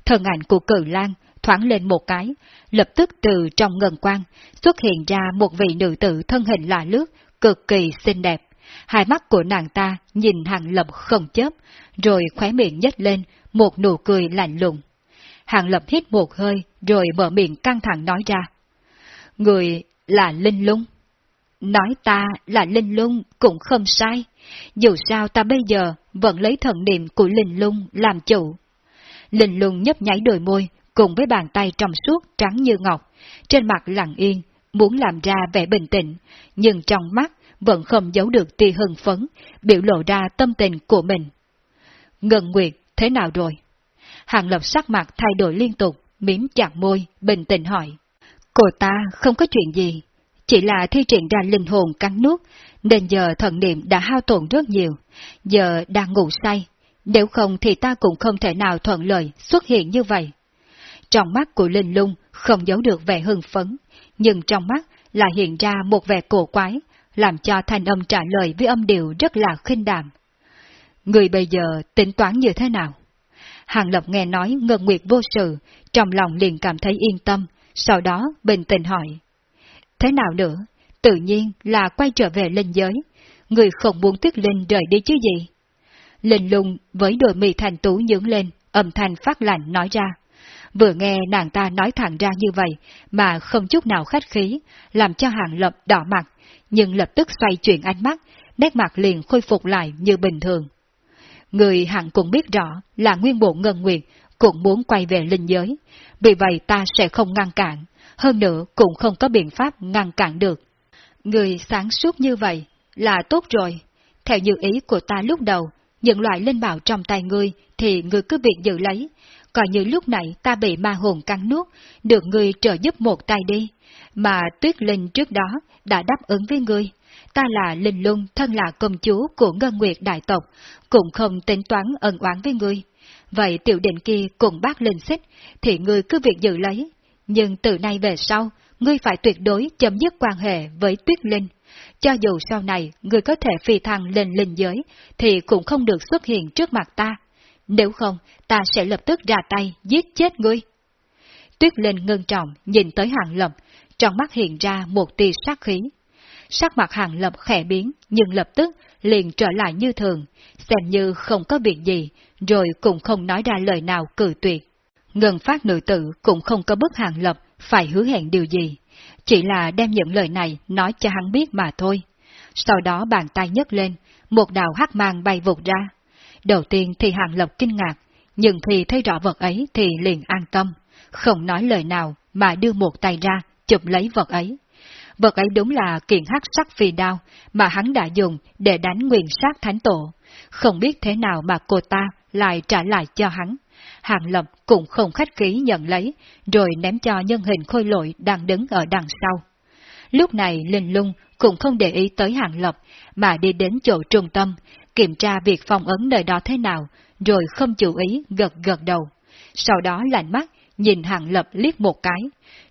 [SPEAKER 1] Thân ảnh của cử lang thoáng lên một cái, lập tức từ trong ngần quang xuất hiện ra một vị nữ tử thân hình lạ lướt, cực kỳ xinh đẹp. Hai mắt của nàng ta nhìn hàng lập không chớp, rồi khóe miệng nhếch lên, một nụ cười lạnh lùng. Hàng lập hít một hơi, rồi mở miệng căng thẳng nói ra. Người là Linh Lung. Nói ta là Linh Lung cũng không sai, dù sao ta bây giờ vẫn lấy thần niệm của Linh Lung làm chủ. Linh Lung nhấp nháy đôi môi, cùng với bàn tay trong suốt trắng như ngọc, trên mặt lặng yên, muốn làm ra vẻ bình tĩnh, nhưng trong mắt vẫn không giấu được tia hưng phấn, biểu lộ ra tâm tình của mình. Ngân Nguyệt, thế nào rồi? Hàng lập sắc mặt thay đổi liên tục, miếm chặt môi, bình tĩnh hỏi. Cô ta không có chuyện gì, chỉ là thi triển ra linh hồn cắn nuốt, nên giờ thần niệm đã hao tổn rất nhiều, giờ đang ngủ say, nếu không thì ta cũng không thể nào thuận lợi xuất hiện như vậy. Trong mắt của Linh Lung không giấu được vẻ hưng phấn, nhưng trong mắt lại hiện ra một vẻ cổ quái, làm cho thanh âm trả lời với âm điệu rất là khinh đạm. Người bây giờ tính toán như thế nào? Hàng Lập nghe nói ngân nguyệt vô sự, trong lòng liền cảm thấy yên tâm, sau đó bình tĩnh hỏi. Thế nào nữa? Tự nhiên là quay trở về linh giới. Người không muốn tuyết linh rời đi chứ gì? Linh lung với đôi mì thành tú nhướng lên, âm thanh phát lạnh nói ra. Vừa nghe nàng ta nói thẳng ra như vậy mà không chút nào khách khí, làm cho hàng lập đỏ mặt, nhưng lập tức xoay chuyển ánh mắt, nét mặt liền khôi phục lại như bình thường. Người hẳn cũng biết rõ là nguyên bộ ngân nguyệt cũng muốn quay về linh giới, vì vậy ta sẽ không ngăn cản, hơn nữa cũng không có biện pháp ngăn cản được. Người sáng suốt như vậy là tốt rồi. Theo như ý của ta lúc đầu, những loại linh bảo trong tay ngươi thì ngươi cứ việc giữ lấy, coi như lúc này ta bị ma hồn cắn nuốt, được ngươi trợ giúp một tay đi, mà tuyết linh trước đó đã đáp ứng với ngươi. Ta là linh lung thân là công chúa của Ngân Nguyệt Đại tộc, cũng không tính toán ân oán với ngươi. Vậy tiểu định kia cùng bác linh xích, thì ngươi cứ việc giữ lấy. Nhưng từ nay về sau, ngươi phải tuyệt đối chấm dứt quan hệ với tuyết linh. Cho dù sau này ngươi có thể phi thăng lên linh giới, thì cũng không được xuất hiện trước mặt ta. Nếu không, ta sẽ lập tức ra tay giết chết ngươi. Tuyết Linh ngưng trọng nhìn tới hàng lập, trong mắt hiện ra một tia sát khí. Sắc mặt hàng lập khẽ biến, nhưng lập tức liền trở lại như thường, xem như không có việc gì, rồi cũng không nói ra lời nào cử tuyệt. Ngân phát nữ tử cũng không có bức hàng lập phải hứa hẹn điều gì, chỉ là đem những lời này nói cho hắn biết mà thôi. Sau đó bàn tay nhấc lên, một đạo hắc mang bay vụt ra. Đầu tiên thì hàng lập kinh ngạc, nhưng khi thấy rõ vật ấy thì liền an tâm, không nói lời nào mà đưa một tay ra, chụp lấy vật ấy. Vật ấy đúng là kiện hắc sắc phi đao mà hắn đã dùng để đánh nguyện sát thánh tổ. Không biết thế nào mà cô ta lại trả lại cho hắn. Hàng Lập cũng không khách khí nhận lấy, rồi ném cho nhân hình khôi lội đang đứng ở đằng sau. Lúc này Linh Lung cũng không để ý tới Hàng Lập, mà đi đến chỗ trung tâm, kiểm tra việc phong ấn nơi đó thế nào, rồi không chú ý gật gật đầu. Sau đó lạnh mắt, nhìn Hàng Lập liếc một cái,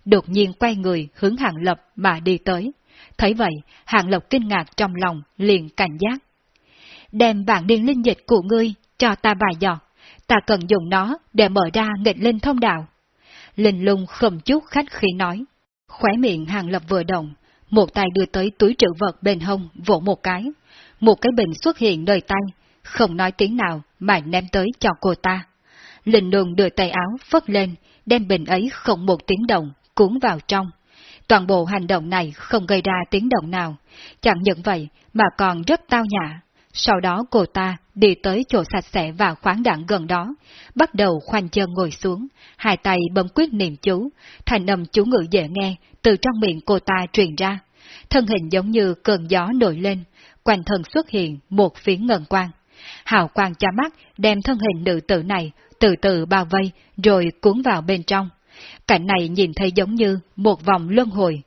[SPEAKER 1] đột nhiên quay người hướng Hàng Lập mà đi tới. Thấy vậy, Hàng Lập kinh ngạc trong lòng, liền cảnh giác. Đem bản điên linh dịch của ngươi cho ta vài giọt, ta cần dùng nó để mở ra nghịch linh thông đạo. Linh lung không chút khách khi nói. Khóe miệng Hàng Lập vừa động, một tay đưa tới túi trữ vật bên hông vỗ một cái. Một cái bình xuất hiện nơi tay, không nói tiếng nào mà ném tới cho cô ta. Linh lung đưa tay áo phất lên, đem bình ấy không một tiếng động, cuốn vào trong. Toàn bộ hành động này không gây ra tiếng động nào, chẳng những vậy mà còn rất tao nhã. Sau đó cô ta đi tới chỗ sạch sẽ và khoáng đẳng gần đó, bắt đầu khoanh chân ngồi xuống, hai tay bấm quyết niệm chú, thành âm chú ngữ dễ nghe từ trong miệng cô ta truyền ra. Thân hình giống như cơn gió nổi lên, quanh thân xuất hiện một phiến ngân quang. Hào quang cha mắt đem thân hình nữ tử này từ từ bao vây rồi cuốn vào bên trong. Cảnh này nhìn thấy giống như một vòng luân hồi.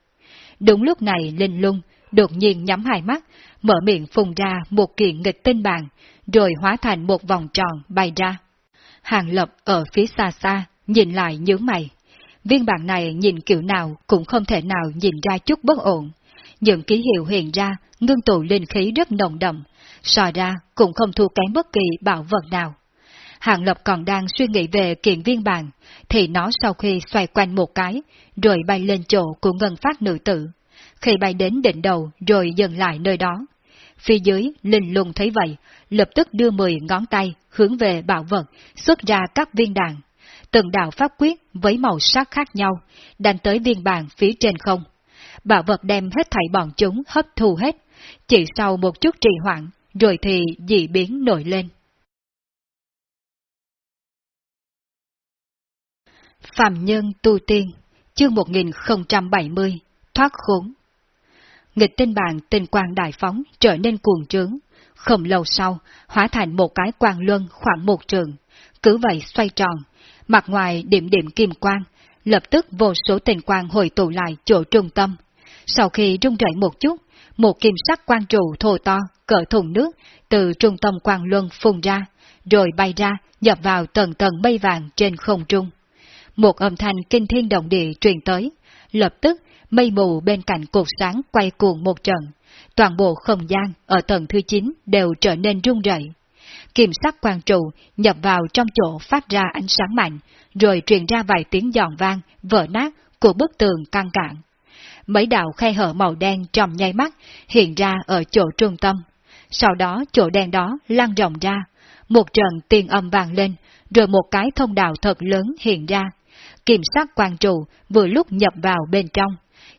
[SPEAKER 1] Đúng lúc này Linh Lung đột nhiên nhắm hai mắt, mở miệng phun ra một kiện nghịch tinh bàn, rồi hóa thành một vòng tròn bay ra. Hàng Lập ở phía xa xa, nhìn lại nhướng mày. Viên bản này nhìn kiểu nào cũng không thể nào nhìn ra chút bất ổn. Những ký hiệu hiện ra, ngưng tụ linh khí rất nồng đậm, so ra cũng không thua kém bất kỳ bảo vật nào. Hàng Lập còn đang suy nghĩ về kiện viên bàn, thì nó sau khi xoay quanh một cái, rồi bay lên chỗ của ngân phát nữ tử. Khi bay đến đỉnh đầu rồi dừng lại nơi đó. Phía dưới, Linh lùng thấy vậy, lập tức đưa 10 ngón tay hướng về bảo vật, xuất ra các viên đạn. Từng đạo pháp quyết với màu sắc khác nhau, đánh tới viên bàn phía trên không. Bảo vật đem hết thảy bọn chúng hấp thu hết, chỉ sau một chút trì hoãn, rồi thì dị biến nổi lên. Phạm Nhân Tu Tiên, chương 1070, Thoát Khốn Nghịch tinh bàn tinh quang đại phóng trở nên cuồng trướng, không lâu sau, hóa thành một cái quang luân khoảng một trường, cứ vậy xoay tròn, mặt ngoài điểm điểm kim quang, lập tức vô số tinh quang hồi tụ lại chỗ trung tâm. Sau khi rung rẩy một chút, một kim sắc quang trụ thô to, cỡ thùng nước, từ trung tâm quang luân phun ra, rồi bay ra, nhập vào tầng tầng mây vàng trên không trung. Một âm thanh kinh thiên động địa truyền tới, lập tức mây mù bên cạnh cột sáng quay cuồng một trận, toàn bộ không gian ở tầng thứ 9 đều trở nên rung rẩy. Kim sắc quang trụ nhập vào trong chỗ phát ra ánh sáng mạnh, rồi truyền ra vài tiếng giòn vang, vỡ nát của bức tường căng cạn. Mấy đạo khe hở màu đen trong nháy mắt hiện ra ở chỗ trung tâm. Sau đó chỗ đen đó lan rộng ra, một trận tiền âm vang lên, rồi một cái thông đạo thật lớn hiện ra. Kiểm sắc quan trụ vừa lúc nhập vào bên trong,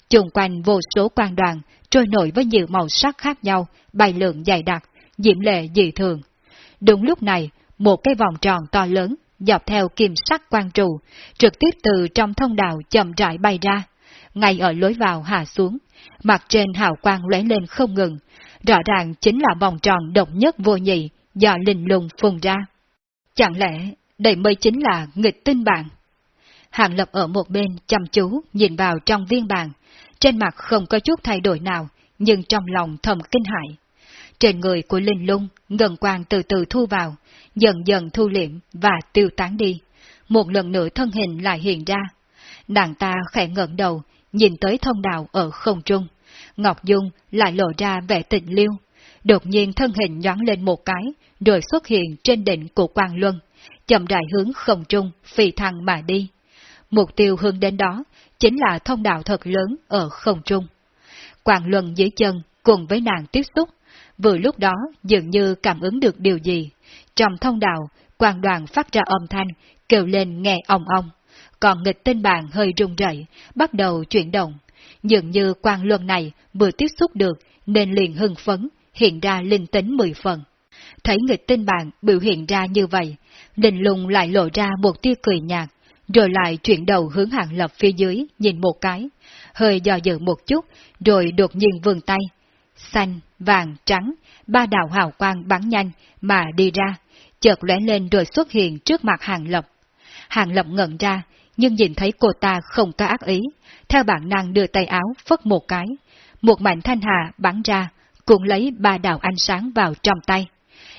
[SPEAKER 1] chung quanh vô số quan đoàn, trôi nổi với nhiều màu sắc khác nhau, bay lượng dày đặc, diễm lệ dị thường. Đúng lúc này, một cái vòng tròn to lớn, dọc theo kim sắc quan trụ, trực tiếp từ trong thông đạo chậm rãi bay ra, ngay ở lối vào hạ xuống, mặt trên hào quang lóe lên không ngừng, rõ ràng chính là vòng tròn độc nhất vô nhị do linh lùng phùng ra. Chẳng lẽ đây mới chính là nghịch tinh bạn? Hàng Lập ở một bên chăm chú nhìn vào trong viên bàn, trên mặt không có chút thay đổi nào, nhưng trong lòng thầm kinh hại. Trên người của Linh Lung, ngần quang từ từ thu vào, dần dần thu liệm và tiêu tán đi. Một lần nữa thân hình lại hiện ra. Nàng ta khẽ ngẩng đầu, nhìn tới thông đạo ở không trung. Ngọc Dung lại lộ ra vẻ tịnh liêu. Đột nhiên thân hình nhoáng lên một cái, rồi xuất hiện trên đỉnh của Quang Luân, chậm rãi hướng không trung, phi thăng mà đi. Mục tiêu hướng đến đó chính là thông đạo thật lớn ở không trung. Quảng Luân dưới chân cùng với nàng tiếp xúc, vừa lúc đó dường như cảm ứng được điều gì. Trong thông đạo, quang đoàn phát ra âm thanh, kêu lên nghe ong ong. Còn nghịch tinh bàn hơi rung rẩy, bắt đầu chuyển động. Dường như quang luân này vừa tiếp xúc được nên liền hưng phấn, hiện ra linh tính mười phần. Thấy nghịch tinh bàn biểu hiện ra như vậy, linh lùng lại lộ ra một tia cười nhạt, rồi lại chuyển đầu hướng hàng lập phía dưới, nhìn một cái, hơi dò dự một chút, rồi đột nhiên vươn tay. Xanh, vàng, trắng, ba đạo hào quang bắn nhanh mà đi ra, chợt lóe lên rồi xuất hiện trước mặt hàng lập. Hàng lập ngẩn ra, nhưng nhìn thấy cô ta không có ác ý, theo bản năng đưa tay áo phất một cái, một mảnh thanh hà bắn ra, cuộn lấy ba đạo ánh sáng vào trong tay.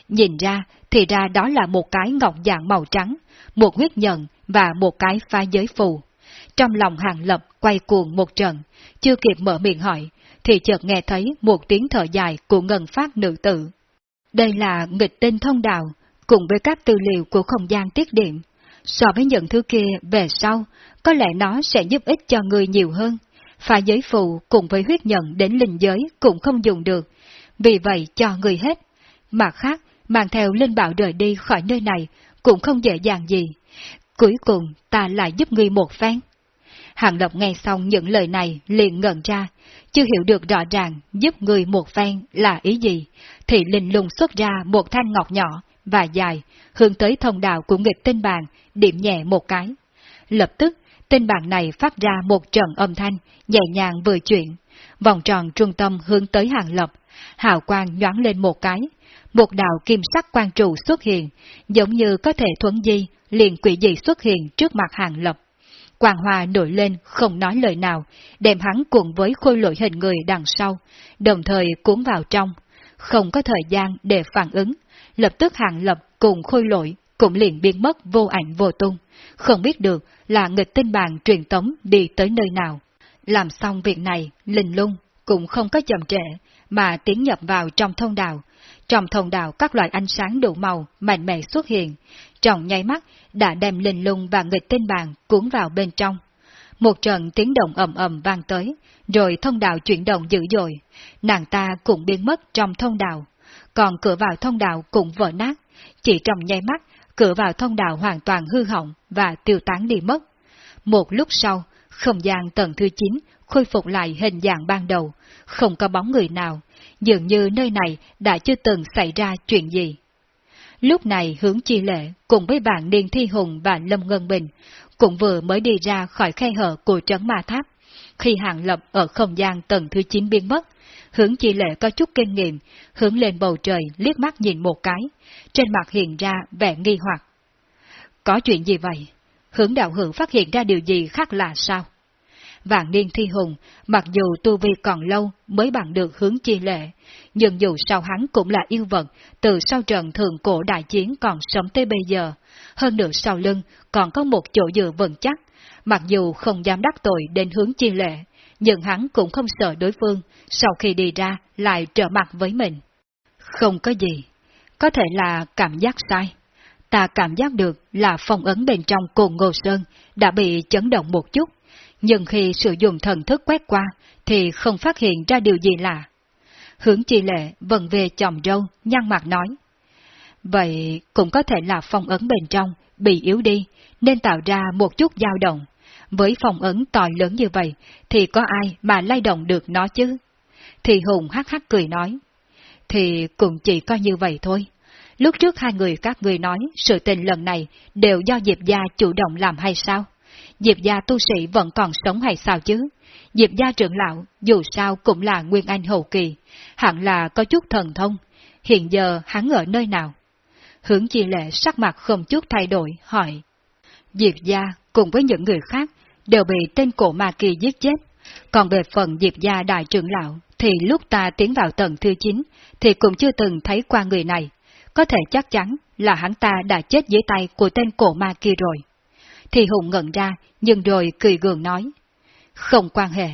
[SPEAKER 1] Nhìn ra thì ra đó là một cái ngọc dạng màu trắng, một huyết nhận và một cái phá giới phù. Trong lòng hàng lập quay cuồng một trận, chưa kịp mở miệng hỏi, thì chợt nghe thấy một tiếng thở dài của ngân phát nữ tử. Đây là nghịch tinh thông đạo, cùng với các tư liệu của không gian tiết điện. So với những thứ kia về sau, có lẽ nó sẽ giúp ích cho người nhiều hơn. Phá giới phù cùng với huyết nhận đến linh giới cũng không dùng được, vì vậy cho người hết. Mặt khác, mang theo linh bảo rời đi khỏi nơi này cũng không dễ dàng gì. Cuối cùng ta lại giúp ngươi một phen. Hàng Lộc nghe xong những lời này liền ngẩn ra, chưa hiểu được rõ ràng giúp người một phen là ý gì, thì linh lùng xuất ra một thanh ngọc nhỏ và dài, hướng tới thông đạo của nghịch tinh bàn, điểm nhẹ một cái. Lập tức, tinh bàn này phát ra một trận âm thanh, nhẹ nhàng vừa chuyển, vòng tròn trung tâm hướng tới hàng lập, Hào quang nhoáng lên một cái, một đạo kim sắc quan trụ xuất hiện, giống như có thể thuấn di, liền quỷ dị xuất hiện trước mặt hàng lập. Quang Hoa nổi lên không nói lời nào, đem hắn cùng với khôi lội hình người đằng sau, đồng thời cuốn vào trong. Không có thời gian để phản ứng, lập tức hàng lập cùng khôi lội cũng liền biến mất vô ảnh vô tung, không biết được là nghịch tinh bàn truyền tống đi tới nơi nào. Làm xong việc này, linh lung cũng không có chậm trễ, mà tiến nhập vào trong thông đạo. Trong thông đạo các loại ánh sáng đủ màu mạnh mẽ xuất hiện, trong nháy mắt đã đem linh lung và nghịch tinh bàn cuốn vào bên trong. Một trận tiếng động ầm ầm vang tới, rồi thông đạo chuyển động dữ dội, nàng ta cũng biến mất trong thông đạo, còn cửa vào thông đạo cũng vỡ nát, chỉ trong nháy mắt, cửa vào thông đạo hoàn toàn hư hỏng và tiêu tán đi mất. Một lúc sau, không gian tầng thứ 9 khôi phục lại hình dạng ban đầu, không có bóng người nào, dường như nơi này đã chưa từng xảy ra chuyện gì. Lúc này hướng chi lệ cùng với bạn Điền Thi Hùng và Lâm Ngân Bình cũng vừa mới đi ra khỏi khe hở của trấn ma tháp. Khi hạng lập ở không gian tầng thứ 9 biến mất, hướng chi lệ có chút kinh nghiệm, hướng lên bầu trời liếc mắt nhìn một cái, trên mặt hiện ra vẻ nghi hoặc. Có chuyện gì vậy? Hướng đạo hữu phát hiện ra điều gì khác là sao? Vạn niên thi hùng, mặc dù tu vi còn lâu mới bằng được hướng chi lệ, nhưng dù sao hắn cũng là yêu vật, từ sau trận thường cổ đại chiến còn sống tới bây giờ, hơn nữa sau lưng còn có một chỗ dựa vững chắc, mặc dù không dám đắc tội đến hướng chi lệ, nhưng hắn cũng không sợ đối phương, sau khi đi ra lại trở mặt với mình. Không có gì, có thể là cảm giác sai. Ta cảm giác được là phong ấn bên trong cồn Ngô Sơn đã bị chấn động một chút, nhưng khi sử dụng thần thức quét qua thì không phát hiện ra điều gì lạ. Hướng chi lệ vẫn về chồng râu, nhăn mặt nói. Vậy cũng có thể là phong ấn bên trong, bị yếu đi, nên tạo ra một chút dao động. Với phong ấn to lớn như vậy, thì có ai mà lay động được nó chứ? Thì Hùng hắc hắc cười nói. Thì cũng chỉ có như vậy thôi. Lúc trước hai người các người nói sự tình lần này đều do Diệp Gia chủ động làm hay sao? Diệp gia tu sĩ vẫn còn sống hay sao chứ? Diệp gia trưởng lão dù sao cũng là nguyên anh hậu kỳ, hẳn là có chút thần thông. Hiện giờ hắn ở nơi nào? Hướng chi lệ sắc mặt không chút thay đổi, hỏi. Diệp gia cùng với những người khác đều bị tên cổ ma kỳ giết chết. Còn về phần Diệp gia đại trưởng lão, thì lúc ta tiến vào tầng thứ 9, thì cũng chưa từng thấy qua người này. Có thể chắc chắn là hắn ta đã chết dưới tay của tên cổ ma kia rồi. Thì Hùng ngẩn ra, nhưng rồi cười gượng nói. Không quan hệ,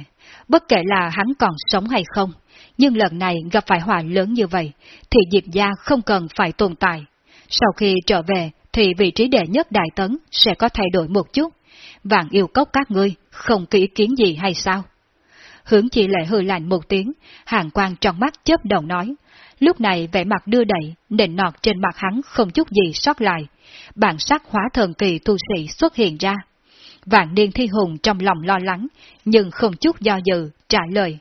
[SPEAKER 1] bất kể là hắn còn sống hay không, nhưng lần này gặp phải họa lớn như vậy, thì Diệp Gia không cần phải tồn tại. Sau khi trở về, thì vị trí đệ nhất đại tấn sẽ có thay đổi một chút. Vạn yêu cốc các ngươi, không kỹ kiến gì hay sao? Hướng chỉ lệ hư lạnh một tiếng, hàng quang trong mắt chớp đầu nói. Lúc này vẻ mặt đưa đẩy, nền nọt trên mặt hắn không chút gì sót lại, bản sắc hóa thần kỳ tu sĩ xuất hiện ra. Vạn niên thi hùng trong lòng lo lắng, nhưng không chút do dự, trả lời.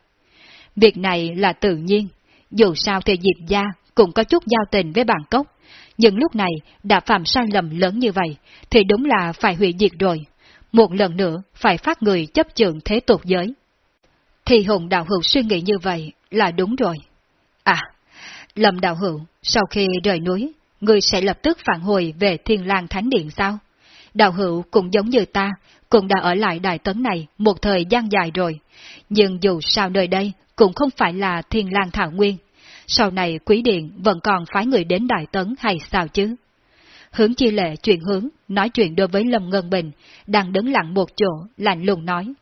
[SPEAKER 1] Việc này là tự nhiên, dù sao thì Diệp Gia cũng có chút giao tình với bản cốc, nhưng lúc này đã phạm sai lầm lớn như vậy, thì đúng là phải hủy diệt rồi. Một lần nữa phải phát người chấp trường thế tục giới. Thì hùng đạo hữu suy nghĩ như vậy là đúng rồi. À, Lâm đạo hữu, sau khi rời núi, người sẽ lập tức phản hồi về Thiên lang Thánh Điện sao? Đạo hữu cũng giống như ta, cũng đã ở lại Đại Tấn này một thời gian dài rồi, nhưng dù sao nơi đây cũng không phải là Thiên lang Thảo Nguyên. Sau này Quý Điện vẫn còn phái người đến Đại Tấn hay sao chứ? Hướng chi lệ chuyển hướng, nói chuyện đối với Lâm Ngân Bình, đang đứng lặng một chỗ, lạnh lùng nói.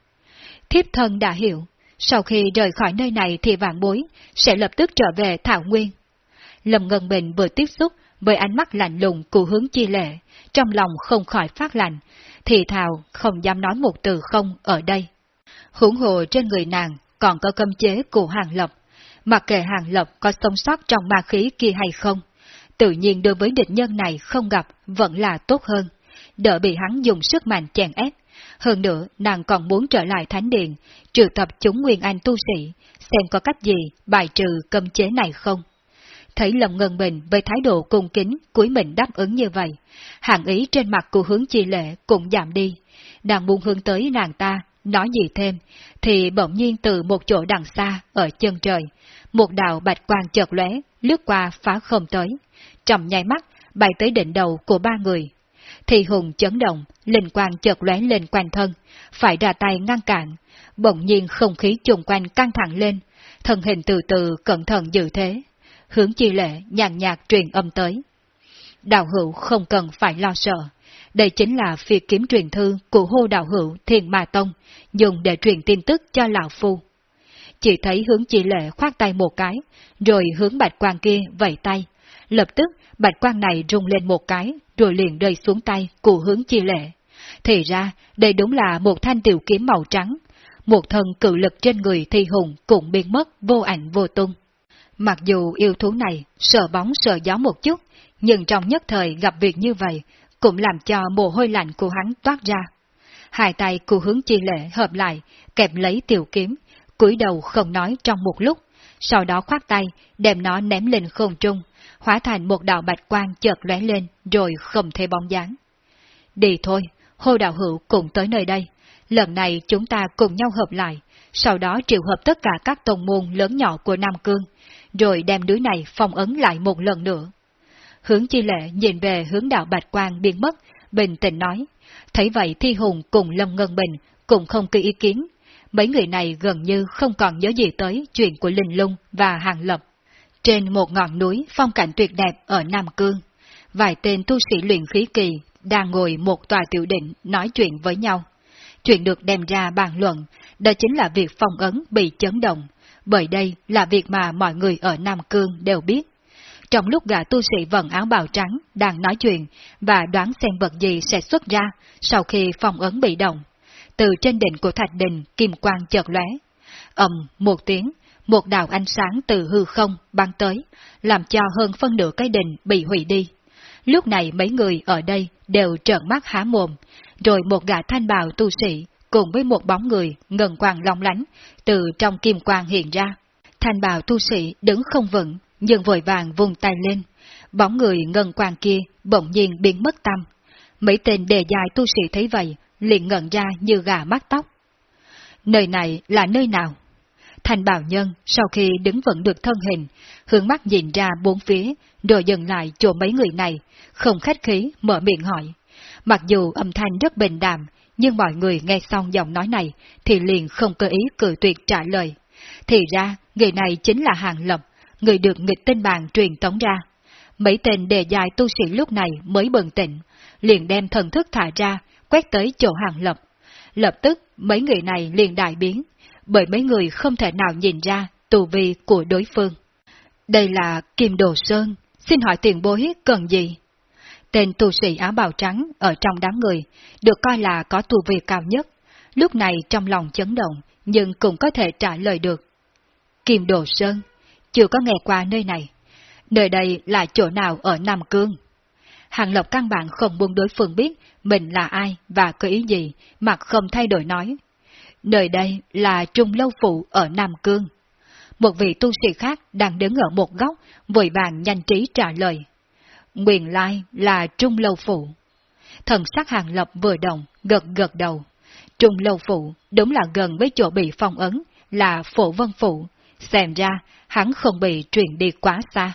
[SPEAKER 1] Thiếp thân đã hiểu, sau khi rời khỏi nơi này thì vạn bối, sẽ lập tức trở về Thảo Nguyên. Lâm Ngân Bình vừa tiếp xúc với ánh mắt lạnh lùng của hướng chi lệ, trong lòng không khỏi phát lạnh, thì thào không dám nói một từ không ở đây. Hưởng hồ trên người nàng còn có cấm chế của hàng lập, mặc kệ hàng lập có sống sót trong ma khí kia hay không, tự nhiên đối với địch nhân này không gặp vẫn là tốt hơn, đỡ bị hắn dùng sức mạnh chèn ép. Hơn nữa, nàng còn muốn trở lại thánh điện, trừ tập chúng nguyên anh tu sĩ, xem có cách gì bài trừ cấm chế này không. Thấy Lâm Ngân Bình với thái độ cung kính cuối mình đáp ứng như vậy, hàng ý trên mặt của hướng chi lệ cũng giảm đi. nàng buông hướng tới nàng ta, nói gì thêm, thì bỗng nhiên từ một chỗ đằng xa, ở chân trời, một đạo bạch quang chợt lóe, lướt qua phá không tới. Trong nháy mắt, bay tới đỉnh đầu của ba người. Thì hùng chấn động, linh quang chợt lóe lên quanh thân, phải ra tay ngăn cản. Bỗng nhiên không khí chung quanh căng thẳng lên, thân hình từ từ cẩn thận dự thế. Hướng chi lệ nhàn nhạt truyền âm tới. Đạo hữu không cần phải lo sợ. Đây chính là việc kiếm truyền thư của hô đạo hữu Thiền Ma Tông, dùng để truyền tin tức cho Lão Phu. Chỉ thấy hướng chi lệ khoát tay một cái, rồi hướng bạch quang kia vẫy tay. Lập tức, bạch quang này rung lên một cái, rồi liền rơi xuống tay của hướng chi lệ. Thì ra, đây đúng là một thanh tiểu kiếm màu trắng. Một thần cự lực trên người thi hùng cũng biến mất vô ảnh vô tung. Mặc dù yêu thú này sợ bóng sợ gió một chút, nhưng trong nhất thời gặp việc như vậy, cũng làm cho mồ hôi lạnh của hắn toát ra. Hai tay của hướng chi lệ hợp lại, kẹp lấy tiểu kiếm, cúi đầu không nói trong một lúc, sau đó khoát tay, đem nó ném lên không trung, hóa thành một đạo bạch quang chợt lóe lên, rồi không thấy bóng dáng. Đi thôi, hô đạo hữu cùng tới nơi đây, lần này chúng ta cùng nhau hợp lại, sau đó triệu hợp tất cả các tông môn lớn nhỏ của Nam Cương, rồi đem núi này phong ấn lại một lần nữa. Hướng chi lệ nhìn về hướng đạo Bạch Quang biến mất, bình tĩnh nói. Thấy vậy Thi Hùng cùng Lâm Ngân Bình cũng không kỳ ý kiến. Mấy người này gần như không còn nhớ gì tới chuyện của Linh Lung và Hàng Lập. Trên một ngọn núi phong cảnh tuyệt đẹp ở Nam Cương, vài tên tu sĩ luyện khí kỳ đang ngồi một tòa tiểu định nói chuyện với nhau. Chuyện được đem ra bàn luận, đó chính là việc phong ấn bị chấn động, bởi đây là việc mà mọi người ở Nam Cương đều biết. Trong lúc gã tu sĩ vận áo bào trắng đang nói chuyện và đoán xem vật gì sẽ xuất ra sau khi phong ấn bị động, từ trên đỉnh của thạch đình kim quang chợt lóe. ầm một tiếng, một đạo ánh sáng từ hư không băng tới, làm cho hơn phân nửa cái đình bị hủy đi. Lúc này mấy người ở đây đều trợn mắt há mồm, rồi một gã thanh bào tu sĩ cùng với một bóng người ngần quang long lánh từ trong kim quang hiện ra. Thanh bào tu sĩ đứng không vững, nhưng vội vàng vùng tay lên, bóng người ngân quang kia bỗng nhiên biến mất tâm. Mấy tên đề dài tu sĩ thấy vậy, liền ngẩn ra như gà mắt tóc. Nơi này là nơi nào? Thành bào nhân sau khi đứng vững được thân hình, hướng mắt nhìn ra bốn phía, rồi dừng lại chỗ mấy người này, không khách khí mở miệng hỏi. Mặc dù âm thanh rất bình đạm, nhưng mọi người nghe xong giọng nói này thì liền không cơ ý cử tuyệt trả lời. Thì ra, người này chính là Hàng Lập, người được nghịch tên bàn truyền tống ra. Mấy tên đề dài tu sĩ lúc này mới bừng tỉnh, liền đem thần thức thả ra, quét tới chỗ hàng lập. Lập tức, mấy người này liền đại biến, bởi mấy người không thể nào nhìn ra tù vi của đối phương. Đây là Kim Đồ Sơn, xin hỏi tiền bối cần gì? Tên tu sĩ áo bào trắng ở trong đám người, được coi là có tu vi cao nhất, lúc này trong lòng chấn động, nhưng cũng có thể trả lời được. Kim Đồ Sơn, chưa có nghe qua nơi này. Nơi đây là chỗ nào ở Nam Cương? Hàng Lộc căn bản không muốn đối phương biết mình là ai và có ý gì, mà không thay đổi nói. Nơi đây là Trung Lâu Phụ ở Nam Cương. Một vị tu sĩ khác đang đứng ở một góc, vội vàng nhanh trí trả lời. Nguyện lai là Trung Lâu Phụ. Thần sắc Hàng Lập vừa động, gật gật đầu. Trung Lâu Phụ đúng là gần với chỗ bị phong ấn, là Phổ Vân Phụ. Xem ra hắn không bị truyền đi quá xa.